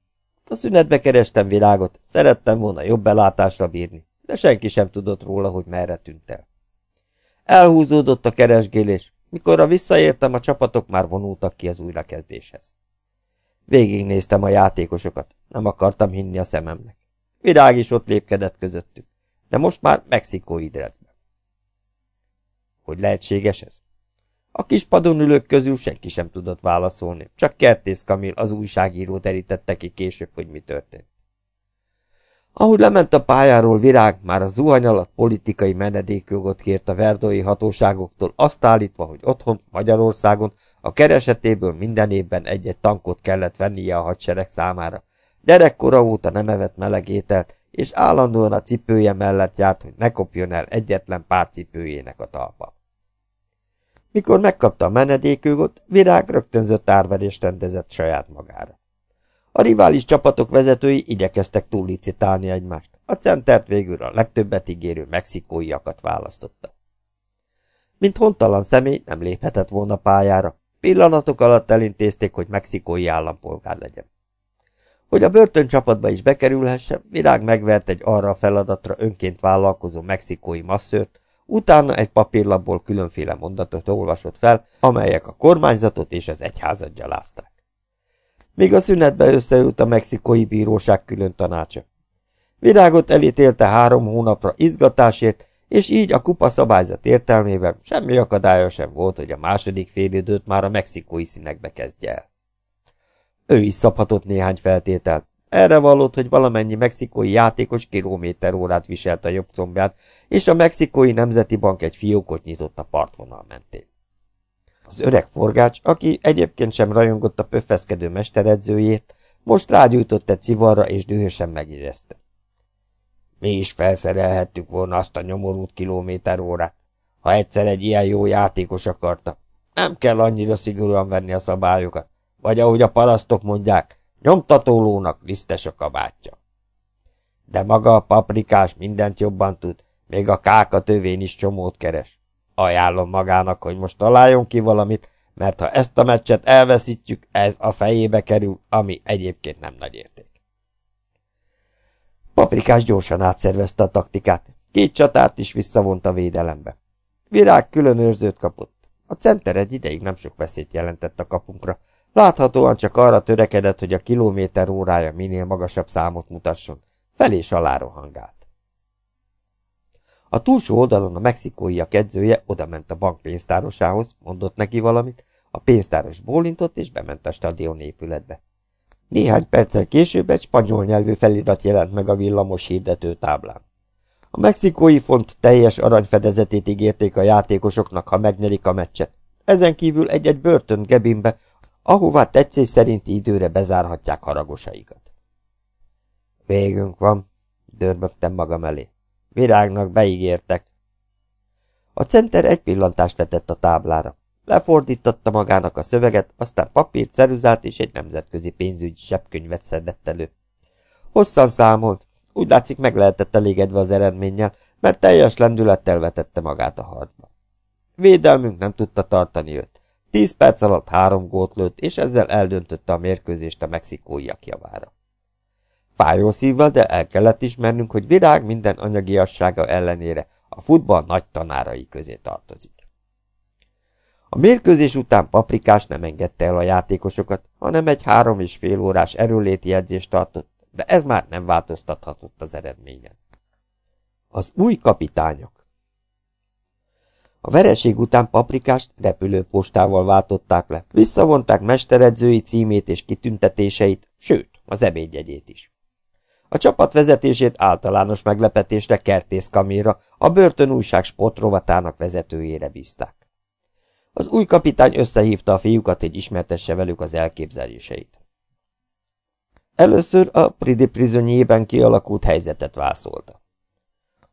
A szünetbe kerestem virágot, szerettem volna jobb belátásra bírni, de senki sem tudott róla, hogy merre tűnt el. Elhúzódott a keresgélés, mikorra visszaértem, a csapatok már vonultak ki az újrakezdéshez. Végignéztem a játékosokat, nem akartam hinni a szememnek. Virág is ott lépkedett közöttük, de most már mexikói dressben. Hogy lehetséges ez? A kis padon ülők közül senki sem tudott válaszolni, csak Kertész Kamil az újságíró derítette ki később, hogy mi történt. Ahogy lement a pályáról virág, már a zuhany alatt politikai menedékjogot kért a verdói hatóságoktól, azt állítva, hogy otthon, Magyarországon a keresetéből minden évben egy-egy tankot kellett vennie a hadsereg számára. Gyerekkora óta nem evett meleg ételt, és állandóan a cipője mellett járt, hogy ne kopjon el egyetlen pár cipőjének a talpa. Mikor megkapta a menedékjogot, Virág rögtönzött árverést rendezett saját magára. A rivális csapatok vezetői igyekeztek túllicitálni egymást. A centert végül a legtöbbet ígérő mexikóiakat választotta. Mint hontalan személy nem léphetett volna pályára, pillanatok alatt elintézték, hogy mexikói állampolgár legyen. Hogy a börtöncsapatba is bekerülhessen, Virág megvert egy arra a feladatra önként vállalkozó mexikói masszört, utána egy papírlapból különféle mondatot olvasott fel, amelyek a kormányzatot és az egyházat gyalázták. Míg a szünetbe összeült a mexikói bíróság külön tanácsa. Virágot elítélte három hónapra izgatásért, és így a kupa szabályzat értelmében semmi akadálya sem volt, hogy a második félidőt már a mexikói színekbe kezdje el. Ő is szabhatott néhány feltételt. Erre vallott, hogy valamennyi mexikói játékos kilométer órát viselt a jobb combját, és a mexikói nemzeti bank egy fiókot nyitott a partvonal mentén. Az öreg forgács, aki egyébként sem rajongott a pöffeszkedő mesteredzőjét, most rágyújtott egy civarra és dühösen megérezte. Mi is felszerelhettük volna azt a nyomorult kilométer órát, ha egyszer egy ilyen jó játékos akarta. Nem kell annyira szigorúan venni a szabályokat, vagy ahogy a parasztok mondják, nyomtatólónak lisztes a kabátja. De maga a paprikás mindent jobban tud, még a káka tövén is csomót keres. Ajánlom magának, hogy most találjon ki valamit, mert ha ezt a meccset elveszítjük, ez a fejébe kerül, ami egyébként nem nagy érték. Paprikás gyorsan átszervezte a taktikát. Két csatárt is visszavont a védelembe. Virág külön őrzőt kapott. A center egy ideig nem sok veszélyt jelentett a kapunkra. Láthatóan csak arra törekedett, hogy a kilométer órája minél magasabb számot mutasson. Fel és alá rohangált. A túlsó oldalon a mexikóiak edzője odament a bank pénztárosához, mondott neki valamit, a pénztáros bólintott és bement a stadion épületbe. Néhány perccel később egy spanyol nyelvű felirat jelent meg a villamos hirdető táblán. A mexikói font teljes aranyfedezetét ígérték a játékosoknak, ha megnyerik a meccset. ezen kívül egy-egy börtön gebinbe, ahová tetszés szerinti időre bezárhatják haragosaikat. Végünk van, dörmögtem magam elé. Virágnak beígértek. A center egy pillantást vetett a táblára. Lefordította magának a szöveget, aztán papírt, ceruzát és egy nemzetközi pénzügyi zsebkönyvet szedett elő. Hosszan számolt, úgy látszik meg lehetett elégedve az eredménnyel, mert teljes lendülettel vetette magát a harcba. Védelmünk nem tudta tartani őt. Tíz perc alatt három gót lőtt, és ezzel eldöntötte a mérkőzést a mexikóiak javára. Fájó szívvel, de el kellett ismernünk, hogy virág minden anyagiassága ellenére a futball nagy tanárai közé tartozik. A mérkőzés után paprikás nem engedte el a játékosokat, hanem egy három és fél órás erőléti edzést tartott, de ez már nem változtathatott az eredményen. Az új kapitányok A vereség után paprikást repülőpostával váltották le, visszavonták mesteredzői címét és kitüntetéseit, sőt, az ebédjegyét is. A csapat vezetését általános meglepetésre Kertész Kamira, a börtön újság sportrovatának vezetőjére bízták. Az új kapitány összehívta a fiúkat, hogy ismertesse velük az elképzeléseit. Először a Pridi prizonyében kialakult helyzetet vászolta.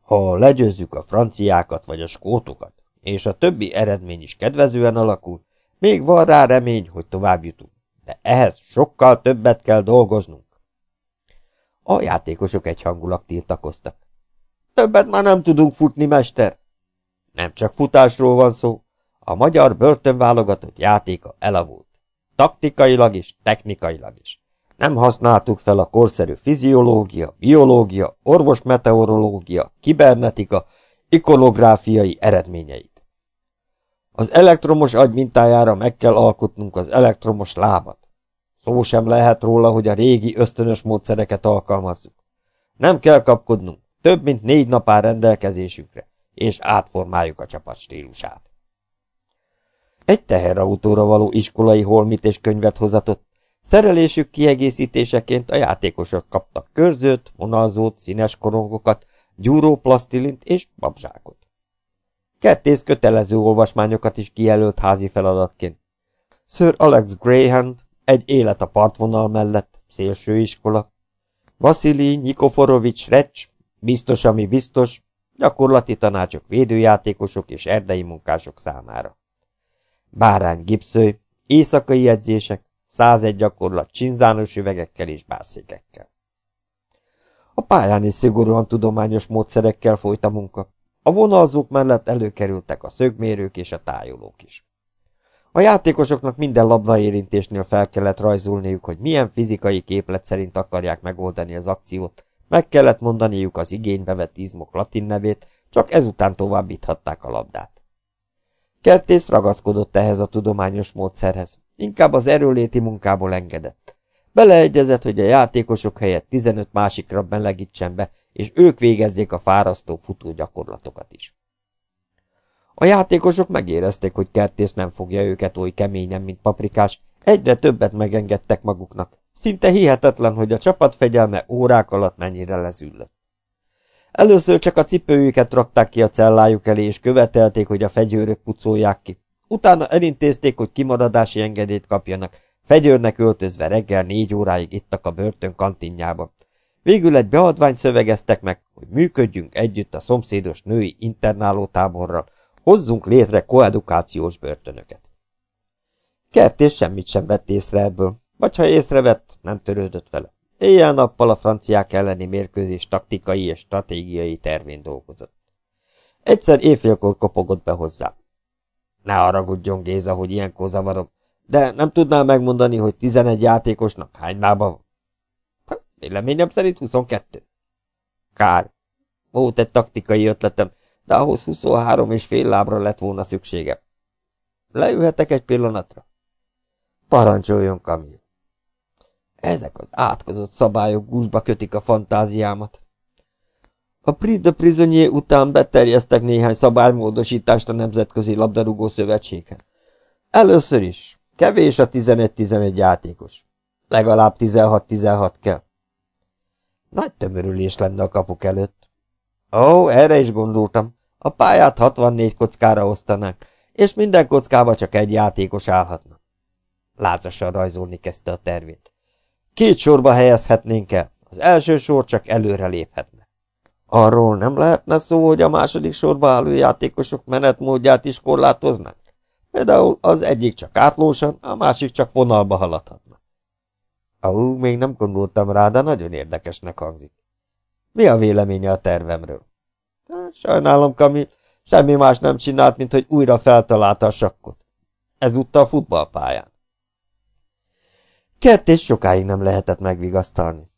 Ha legyőzzük a franciákat vagy a skótokat, és a többi eredmény is kedvezően alakul, még van rá remény, hogy tovább jutunk, de ehhez sokkal többet kell dolgoznunk. A játékosok egyhangulag tiltakoztak. Többet már nem tudunk futni, mester. Nem csak futásról van szó, a magyar börtönválogatott játéka elavult. Taktikailag is, technikailag is. Nem használtuk fel a korszerű fiziológia, biológia, orvosmeteorológia, kibernetika, ikonográfiai eredményeit. Az elektromos agy mintájára meg kell alkotnunk az elektromos lábat. Szó sem lehet róla, hogy a régi ösztönös módszereket alkalmazzuk. Nem kell kapkodnunk, több mint négy nap áll rendelkezésünkre, és átformáljuk a csapat stílusát. Egy teherautóra való iskolai holmit és könyvet hozatott. Szerelésük kiegészítéseként a játékosok kaptak körzőt, vonalzót, színes korongokat, gyúróplasztilint és babzsákot. Kettész kötelező olvasmányokat is kijelölt házi feladatként. Sir Alex Graham, egy élet a partvonal mellett, szélsőiskola. Vasili Nikoforovics Recs, biztos, ami biztos, gyakorlati tanácsok védőjátékosok és erdei munkások számára bárány gipszőj, éjszakai edzések, 101 gyakorlat csinzános üvegekkel és bárszékekkel. A pályán is szigorúan tudományos módszerekkel folyt a munka. A vonalzók mellett előkerültek a szögmérők és a tájolók is. A játékosoknak minden labdaérintésnél fel kellett rajzolniuk, hogy milyen fizikai képlet szerint akarják megoldani az akciót, meg kellett mondaniuk az igénybe vett izmok latin nevét, csak ezután továbbíthatták a labdát. Kertész ragaszkodott ehhez a tudományos módszerhez. Inkább az erőléti munkából engedett. Beleegyezett, hogy a játékosok helyett 15 másikra melegítsen be, és ők végezzék a fárasztó futó gyakorlatokat is. A játékosok megérezték, hogy Kertész nem fogja őket oly keményen, mint paprikás, egyre többet megengedtek maguknak. Szinte hihetetlen, hogy a csapatfegyelme órák alatt mennyire lezüllött. Először csak a cipőjüket rakták ki a cellájuk elé, és követelték, hogy a fegyőrök pucolják ki. Utána elintézték, hogy kimaradási engedélyt kapjanak, fegyőrnek öltözve reggel négy óráig ittak a börtön kantinjában. Végül egy beadványt szövegeztek meg, hogy működjünk együtt a szomszédos női internálótáborral, hozzunk létre koedukációs börtönöket. Kertés semmit sem vett észre ebből, vagy ha észrevett, nem törődött vele. Éjjel-nappal a franciák elleni mérkőzés taktikai és stratégiai tervén dolgozott. Egyszer éjfélkor kopogott be hozzá. Ne haragudjon, Géza, hogy ilyenkor zavarom, de nem tudnál megmondani, hogy 11 játékosnak hány lába van? Véleményem szerint 22. Kár. Volt egy taktikai ötletem, de ahhoz 23 és fél lábra lett volna szüksége. Leülhetek egy pillanatra? Parancsoljon, Kamil. Ezek az átkozott szabályok gúzsba kötik a fantáziámat. A Prix de Prisonnier után beterjesztek néhány szabálymódosítást a Nemzetközi Labdarúgó Szövetséghez. Először is, kevés a 11-11 játékos. Legalább 16-16 kell. Nagy tömörülés lenne a kapuk előtt. Ó, erre is gondoltam. A pályát 64 kockára osztanák, és minden kockába csak egy játékos állhatna. Lázasan rajzolni kezdte a tervét. Két sorba helyezhetnénk el, az első sor csak előre léphetne. Arról nem lehetne szó, hogy a második sorba álló játékosok menetmódját is korlátoznánk? Például az egyik csak átlósan, a másik csak vonalba haladhatna. Ahú, még nem gondoltam rá, de nagyon érdekesnek hangzik. Mi a véleménye a tervemről? Sajnálom, Kamil, semmi más nem csinált, mint hogy újra feltalálta a sakkot. Ezúttal futballpályán. Kettés sokáig nem lehetett megvigasztalni.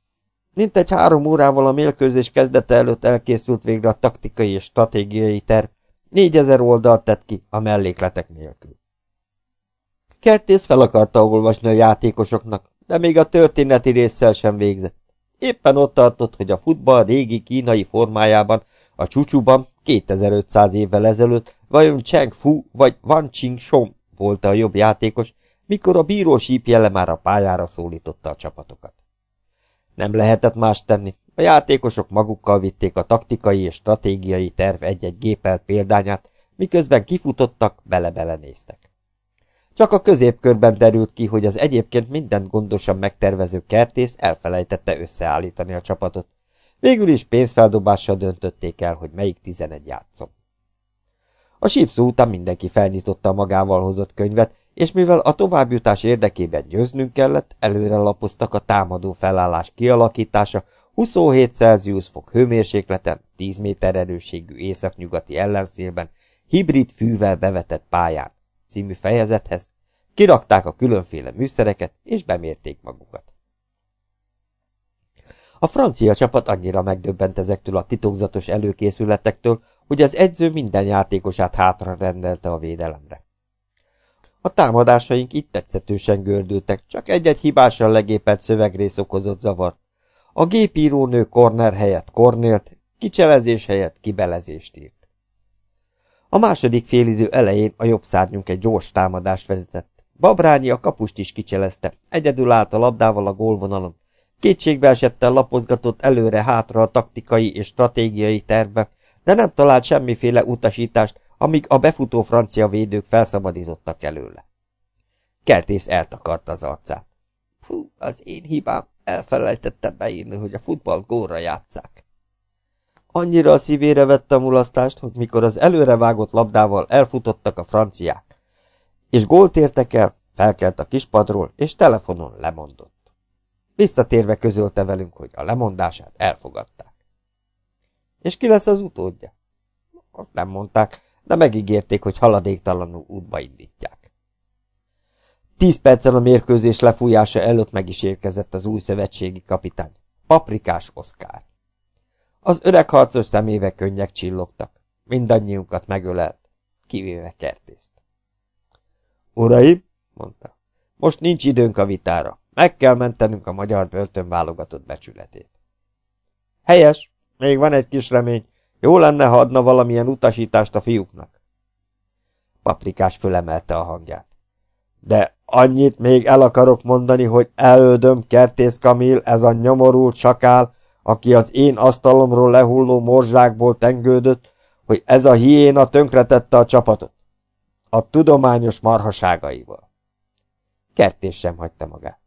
Mint egy három órával a mérkőzés kezdete előtt elkészült végre a taktikai és stratégiai terv, négyezer oldalt tett ki a mellékletek nélkül. Kertész fel akarta olvasni a játékosoknak, de még a történeti résszel sem végzett. Éppen ott tartott, hogy a futball régi kínai formájában, a csúcsúban 2500 évvel ezelőtt vajon Cheng Fu vagy Wang Qing Shong volt a jobb játékos, mikor a bíró sípjele már a pályára szólította a csapatokat. Nem lehetett más tenni, a játékosok magukkal vitték a taktikai és stratégiai terv egy-egy gépelt példányát, miközben kifutottak, bele-bele néztek. Csak a középkörben derült ki, hogy az egyébként mindent gondosan megtervező kertész elfelejtette összeállítani a csapatot. Végül is pénzfeldobással döntötték el, hogy melyik tizenegy játszom. A sípszó után mindenki felnyitotta a magával hozott könyvet, és mivel a továbbjutás érdekében győznünk kellett, előre lapoztak a támadó felállás kialakítása 27 Celsius fok hőmérsékleten, 10 méter erősségű északnyugati ellenszélben, hibrid fűvel bevetett pályán című fejezethez, kirakták a különféle műszereket, és bemérték magukat. A francia csapat annyira megdöbbent ezektől a titokzatos előkészületektől, hogy az edző minden játékosát hátra rendelte a védelemre. A támadásaink itt tetszetősen gördültek, csak egy-egy hibásan legépelt szövegrész okozott zavar. A gépírónő korner helyett kornélt, kicselezés helyett kibelezést írt. A második félidő elején a jobb szárnyunk egy gyors támadást vezetett. Babrányi a kapust is kicselezte, egyedül állt a labdával a gólvonalon. Kétségbe esettel lapozgatott előre-hátra a taktikai és stratégiai tervbe, de nem talált semmiféle utasítást, amíg a befutó francia védők felszabadítottak előle. Kertész eltakarta az arcát. Fú, az én hibám, elfelejtettem beírni, hogy a futball góra játszák. Annyira a szívére vette a mulasztást, hogy mikor az előrevágott labdával elfutottak a franciák, és gólt értek el, felkelt a kispadról, és telefonon lemondott. Visszatérve közölte velünk, hogy a lemondását elfogadták. És ki lesz az utódja? Azt nem mondták, de megígérték, hogy haladéktalanul útba indítják. Tíz perccel a mérkőzés lefújása előtt meg is érkezett az új szövetségi kapitány, Paprikás Oszkár. Az öreg harcos szemébe könnyek csillogtak. Mindannyiunkat megölelt, kivéve kertészt. Uraim, mondta, most nincs időnk a vitára. Meg kell mentenünk a magyar börtön válogatott becsületét. Helyes, még van egy kis remény. Jó lenne, ha adna valamilyen utasítást a fiúknak. Paprikás fölemelte a hangját. De annyit még el akarok mondani, hogy elődöm Kertész Kamil, ez a nyomorult sakál, aki az én asztalomról lehulló morzsákból tengődött, hogy ez a hiéna tönkretette a csapatot. A tudományos marhaságaival. Kertés sem hagyta magát.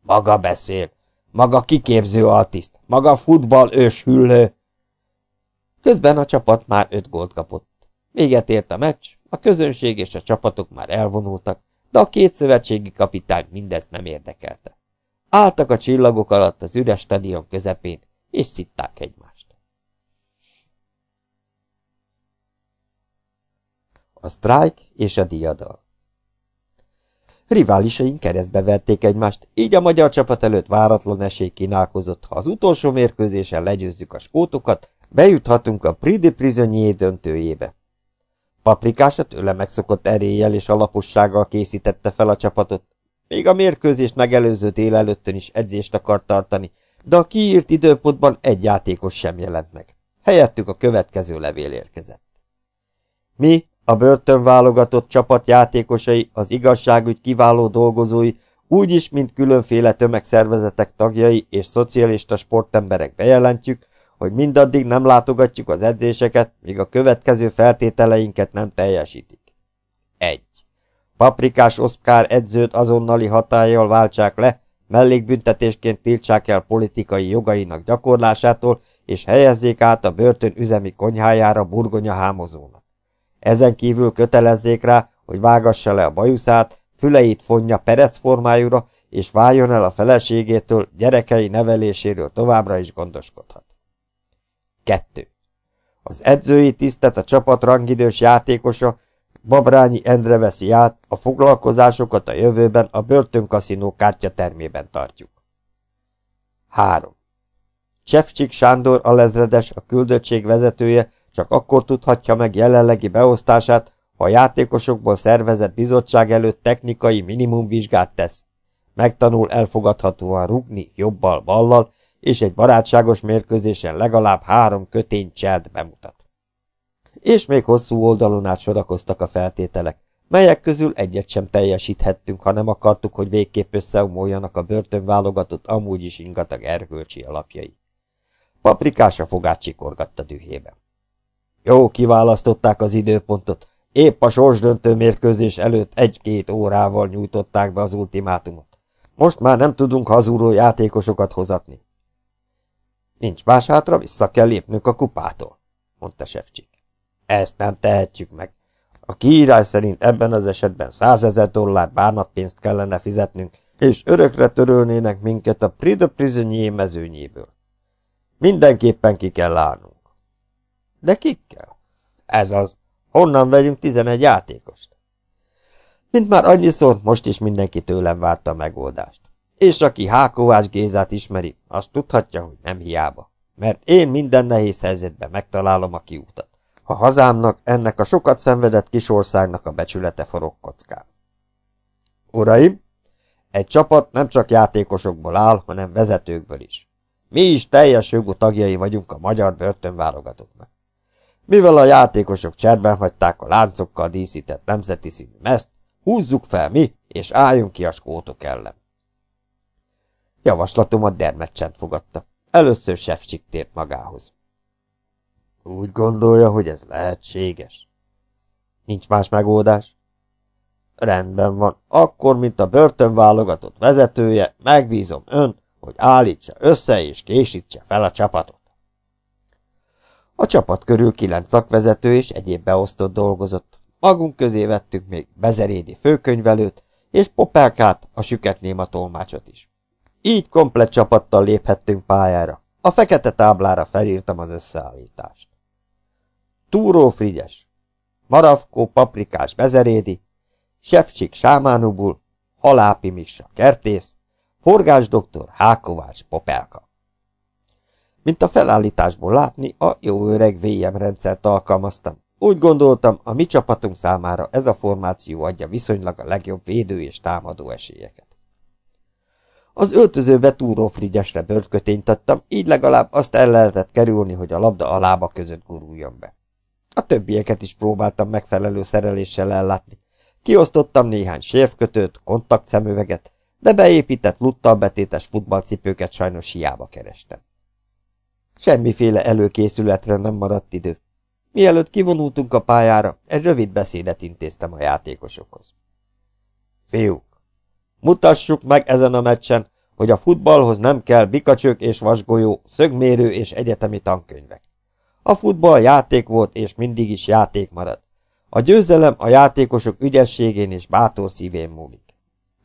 Maga beszél, maga kiképző altiszt, maga futball ős hüllő. Közben a csapat már öt gólt kapott. Véget ért a meccs, a közönség és a csapatok már elvonultak, de a két szövetségi kapitány mindezt nem érdekelte. Álltak a csillagok alatt az üres stadion közepén, és szitták egymást. A sztrájk és a diadal Riválisaink keresztbe verték egymást, így a magyar csapat előtt váratlan esély kínálkozott, ha az utolsó mérkőzésen legyőzzük a skótokat, bejuthatunk a Prix de Prisonnier döntőjébe. Paprikás a tőle megszokott eréllyel és alapossággal készítette fel a csapatot, még a mérkőzést megelőző délelőttön is edzést akart tartani, de a kiírt időpontban egy játékos sem jelent meg. Helyettük a következő levél érkezett. Mi, a börtön válogatott csapat játékosai, az igazságügy kiváló dolgozói, úgyis, mint különféle tömegszervezetek tagjai és szocialista sportemberek bejelentjük, hogy mindaddig nem látogatjuk az edzéseket, míg a következő feltételeinket nem teljesítik. 1. Paprikás Oszkár edzőt azonnali hatállyal váltsák le, mellékbüntetésként tiltsák el politikai jogainak gyakorlásától, és helyezzék át a börtön üzemi konyhájára burgonya hámozónak. Ezen kívül kötelezzék rá, hogy vágassa le a bajuszát, füleit fonja perec formájúra, és váljon el a feleségétől, gyerekei neveléséről továbbra is gondoskodhat. 2. Az edzői tisztet a csapat rangidős játékosa, Babrányi Endre veszi át, a foglalkozásokat a jövőben a börtönkaszinó termében tartjuk. 3. Csefcsik Sándor alezredes, a küldöttség vezetője csak akkor tudhatja meg jelenlegi beosztását, ha a játékosokból szervezett bizottság előtt technikai minimumvizsgát tesz. Megtanul elfogadhatóan rugni jobbal, ballal, és egy barátságos mérkőzésen legalább három kötény cselt bemutat. És még hosszú oldalon át sorakoztak a feltételek, melyek közül egyet sem teljesíthettünk, ha nem akartuk, hogy végképp összeomoljanak a börtön válogatott amúgy is ingatag erkölcsi alapjai. Paprikás a fogát csikorgatta dühébe. Jó, kiválasztották az időpontot, épp a sorsdöntő mérkőzés előtt egy-két órával nyújtották be az ultimátumot. Most már nem tudunk hazúró játékosokat hozatni. Nincs más hátra, vissza kell lépnünk a kupától, mondta Sefcsik. Ezt nem tehetjük meg. A kiírás szerint ebben az esetben százezer dollár bánatpénzt kellene fizetnünk, és örökre törölnének minket a Prix de Prisonnier mezőnyéből. Mindenképpen ki kell állnunk. De kikkel? Ez az. Honnan vegyünk tizenegy játékost? Mint már annyiszor, most is mindenki tőlem várta a megoldást. És aki Hákovás Gézát ismeri, azt tudhatja, hogy nem hiába. Mert én minden nehéz helyzetben megtalálom a kiútat. A hazámnak, ennek a sokat szenvedett kisországnak a becsülete forog kockán. Uraim, egy csapat nem csak játékosokból áll, hanem vezetőkből is. Mi is teljes jogú tagjai vagyunk a magyar börtönválogatottnak. Mivel a játékosok cserben hagyták a láncokkal díszített nemzeti színű mezt, húzzuk fel mi, és álljunk ki a skótok ellen. Javaslatomat dermedcsend fogadta. Először Sefcsik tért magához. Úgy gondolja, hogy ez lehetséges. Nincs más megoldás? Rendben van. Akkor, mint a börtönválogatott vezetője, megbízom ön, hogy állítsa össze és késítse fel a csapatot. A csapat körül kilenc szakvezető és egyéb beosztott dolgozott. Magunk közé vettük még Bezerédi főkönyvelőt, és Popelkát, a süket néma tolmácsot is. Így komplet csapattal léphettünk pályára. A fekete táblára felírtam az összeállítást. Túró Frigyes, Maravkó Paprikás Bezerédi, Sefcsik Sámánubul, Halápi Missa Kertész, Forgás doktor Hákovács Popelka. Mint a felállításból látni, a jó öreg VM rendszert alkalmaztam. Úgy gondoltam, a mi csapatunk számára ez a formáció adja viszonylag a legjobb védő és támadó esélyeket. Az öltözőbe túró frigyesre bőrkötényt adtam, így legalább azt el lehetett kerülni, hogy a labda a lába között guruljon be. A többieket is próbáltam megfelelő szereléssel ellátni. Kiosztottam néhány sérvkötőt, kontaktszemüveget, de beépített luttal betétes futballcipőket sajnos hiába kerestem. Semmiféle előkészületre nem maradt idő. Mielőtt kivonultunk a pályára, egy rövid beszédet intéztem a játékosokhoz. Fiúk, mutassuk meg ezen a meccsen, hogy a futballhoz nem kell bikacsök és vasgolyó, szögmérő és egyetemi tankönyvek. A futball játék volt, és mindig is játék marad. A győzelem a játékosok ügyességén és bátor szívén múlik.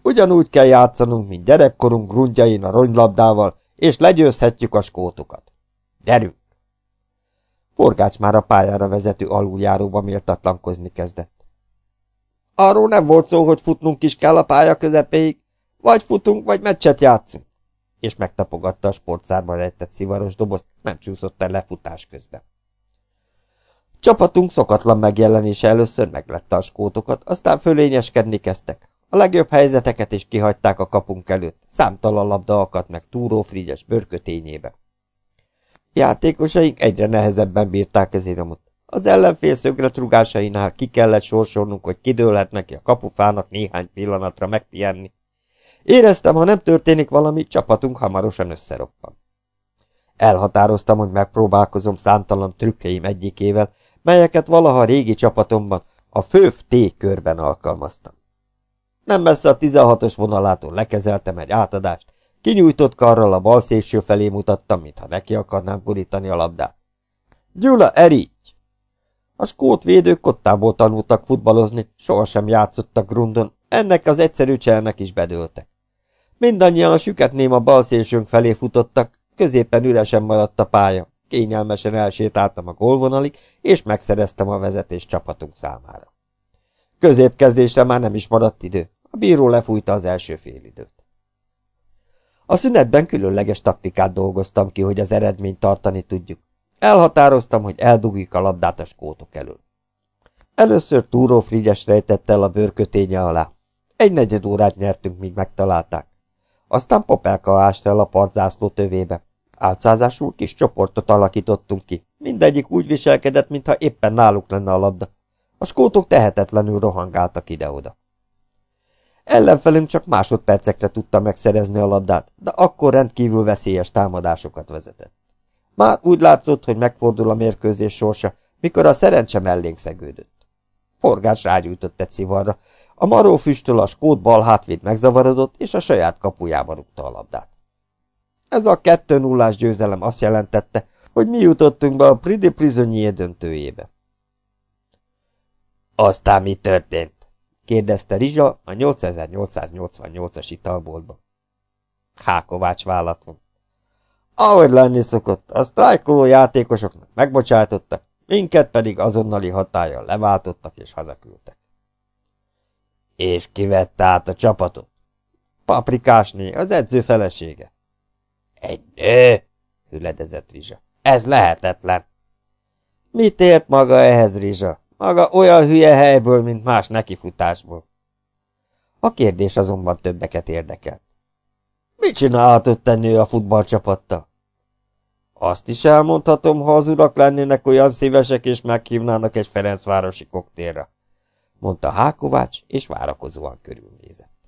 Ugyanúgy kell játszanunk, mint gyerekkorunk grundjain a ronylabdával, és legyőzhetjük a skótokat. Gyerünk! Forgács már a pályára vezető aluljáróba méltatlankozni kezdett. Arról nem volt szó, hogy futnunk is kell a pálya közepéig. Vagy futunk, vagy meccset játszunk. És megtapogatta a sportszárba rejtett szivaros dobozt, nem csúszott el lefutás közben. Csapatunk szokatlan megjelenése először meglette a skótokat, aztán fölényeskedni kezdtek. A legjobb helyzeteket is kihagyták a kapunk előtt, számtalan labda akadt meg túró frigyes bőrkötényébe. Játékosaink egyre nehezebben bírták az iramot. Az ellenfél szögletrugásainál ki kellett sorsolnunk, hogy kidőlhet neki a kapufának néhány pillanatra megpihenni. Éreztem, ha nem történik valami, csapatunk hamarosan összeroppan. Elhatároztam, hogy megpróbálkozom számtalan trükkeim egyikével, melyeket valaha régi csapatomban, A főv T körben alkalmaztam. Nem messze a 16-os vonalától lekezeltem egy átadást, kinyújtott karral a bal szélső felé mutattam, mintha neki akarnám gurítani a labdát. Gyula, erígy! A skót védők kottából tanultak futballozni, sohasem játszottak grundon, ennek az egyszerű cselnek is bedőltek. Mindannyian a süket néma bal felé futottak, középen üresen maradt a pálya, kényelmesen elsétáltam a gólvonalig, és megszereztem a vezetés csapatunk számára. Középkezdésre már nem is maradt idő, a bíró lefújta az első félidőt. A szünetben különleges taktikát dolgoztam ki, hogy az eredményt tartani tudjuk. Elhatároztam, hogy eldugjuk a labdát a skótok elől. Először Túró Frigyes rejtett el a bőrköténye alá. Egy negyed órát nyertünk, míg megtalálták. Aztán Popelka ást el a partzászló tövébe. Álcázásul kis csoportot alakítottunk ki. Mindegyik úgy viselkedett, mintha éppen náluk lenne a labda. A skótok tehetetlenül rohangáltak ide-oda. Ellenfelünk csak másodpercekre tudta megszerezni a labdát, de akkor rendkívül veszélyes támadásokat vezetett. Már úgy látszott, hogy megfordul a mérkőzés sorsa, mikor a szerencse mellénk szegődött. Forgás rágyújtott egy szivarra, a marófüstől a skót bal hátvéd megzavarodott, és a saját kapujában rúgta a labdát. Ez a 2 0 győzelem azt jelentette, hogy mi jutottunk be a Prix de döntőjébe. Aztán mi történt? kérdezte Rizsa a 8888-as italboltba. Hákovács vállat van. Ahogy lenni szokott, a sztrájkoló játékosoknak megbocsájtottak, minket pedig azonnali hatállyal leváltottak és hazaküldtek. És kivette át a csapatot? Paprikásné, az edző felesége. Egy nő, hüledezett Rizsa. Ez lehetetlen. Mit ért maga ehhez, Rizsa? Maga olyan hülye helyből, mint más nekifutásból. A kérdés azonban többeket érdekelt. Mit csinálhatott a nő a futballcsapattal? Azt is elmondhatom, ha az urak lennének olyan szívesek, és meghívnának egy Ferencvárosi koktélra, mondta Hákovács, és várakozóan körülnézett.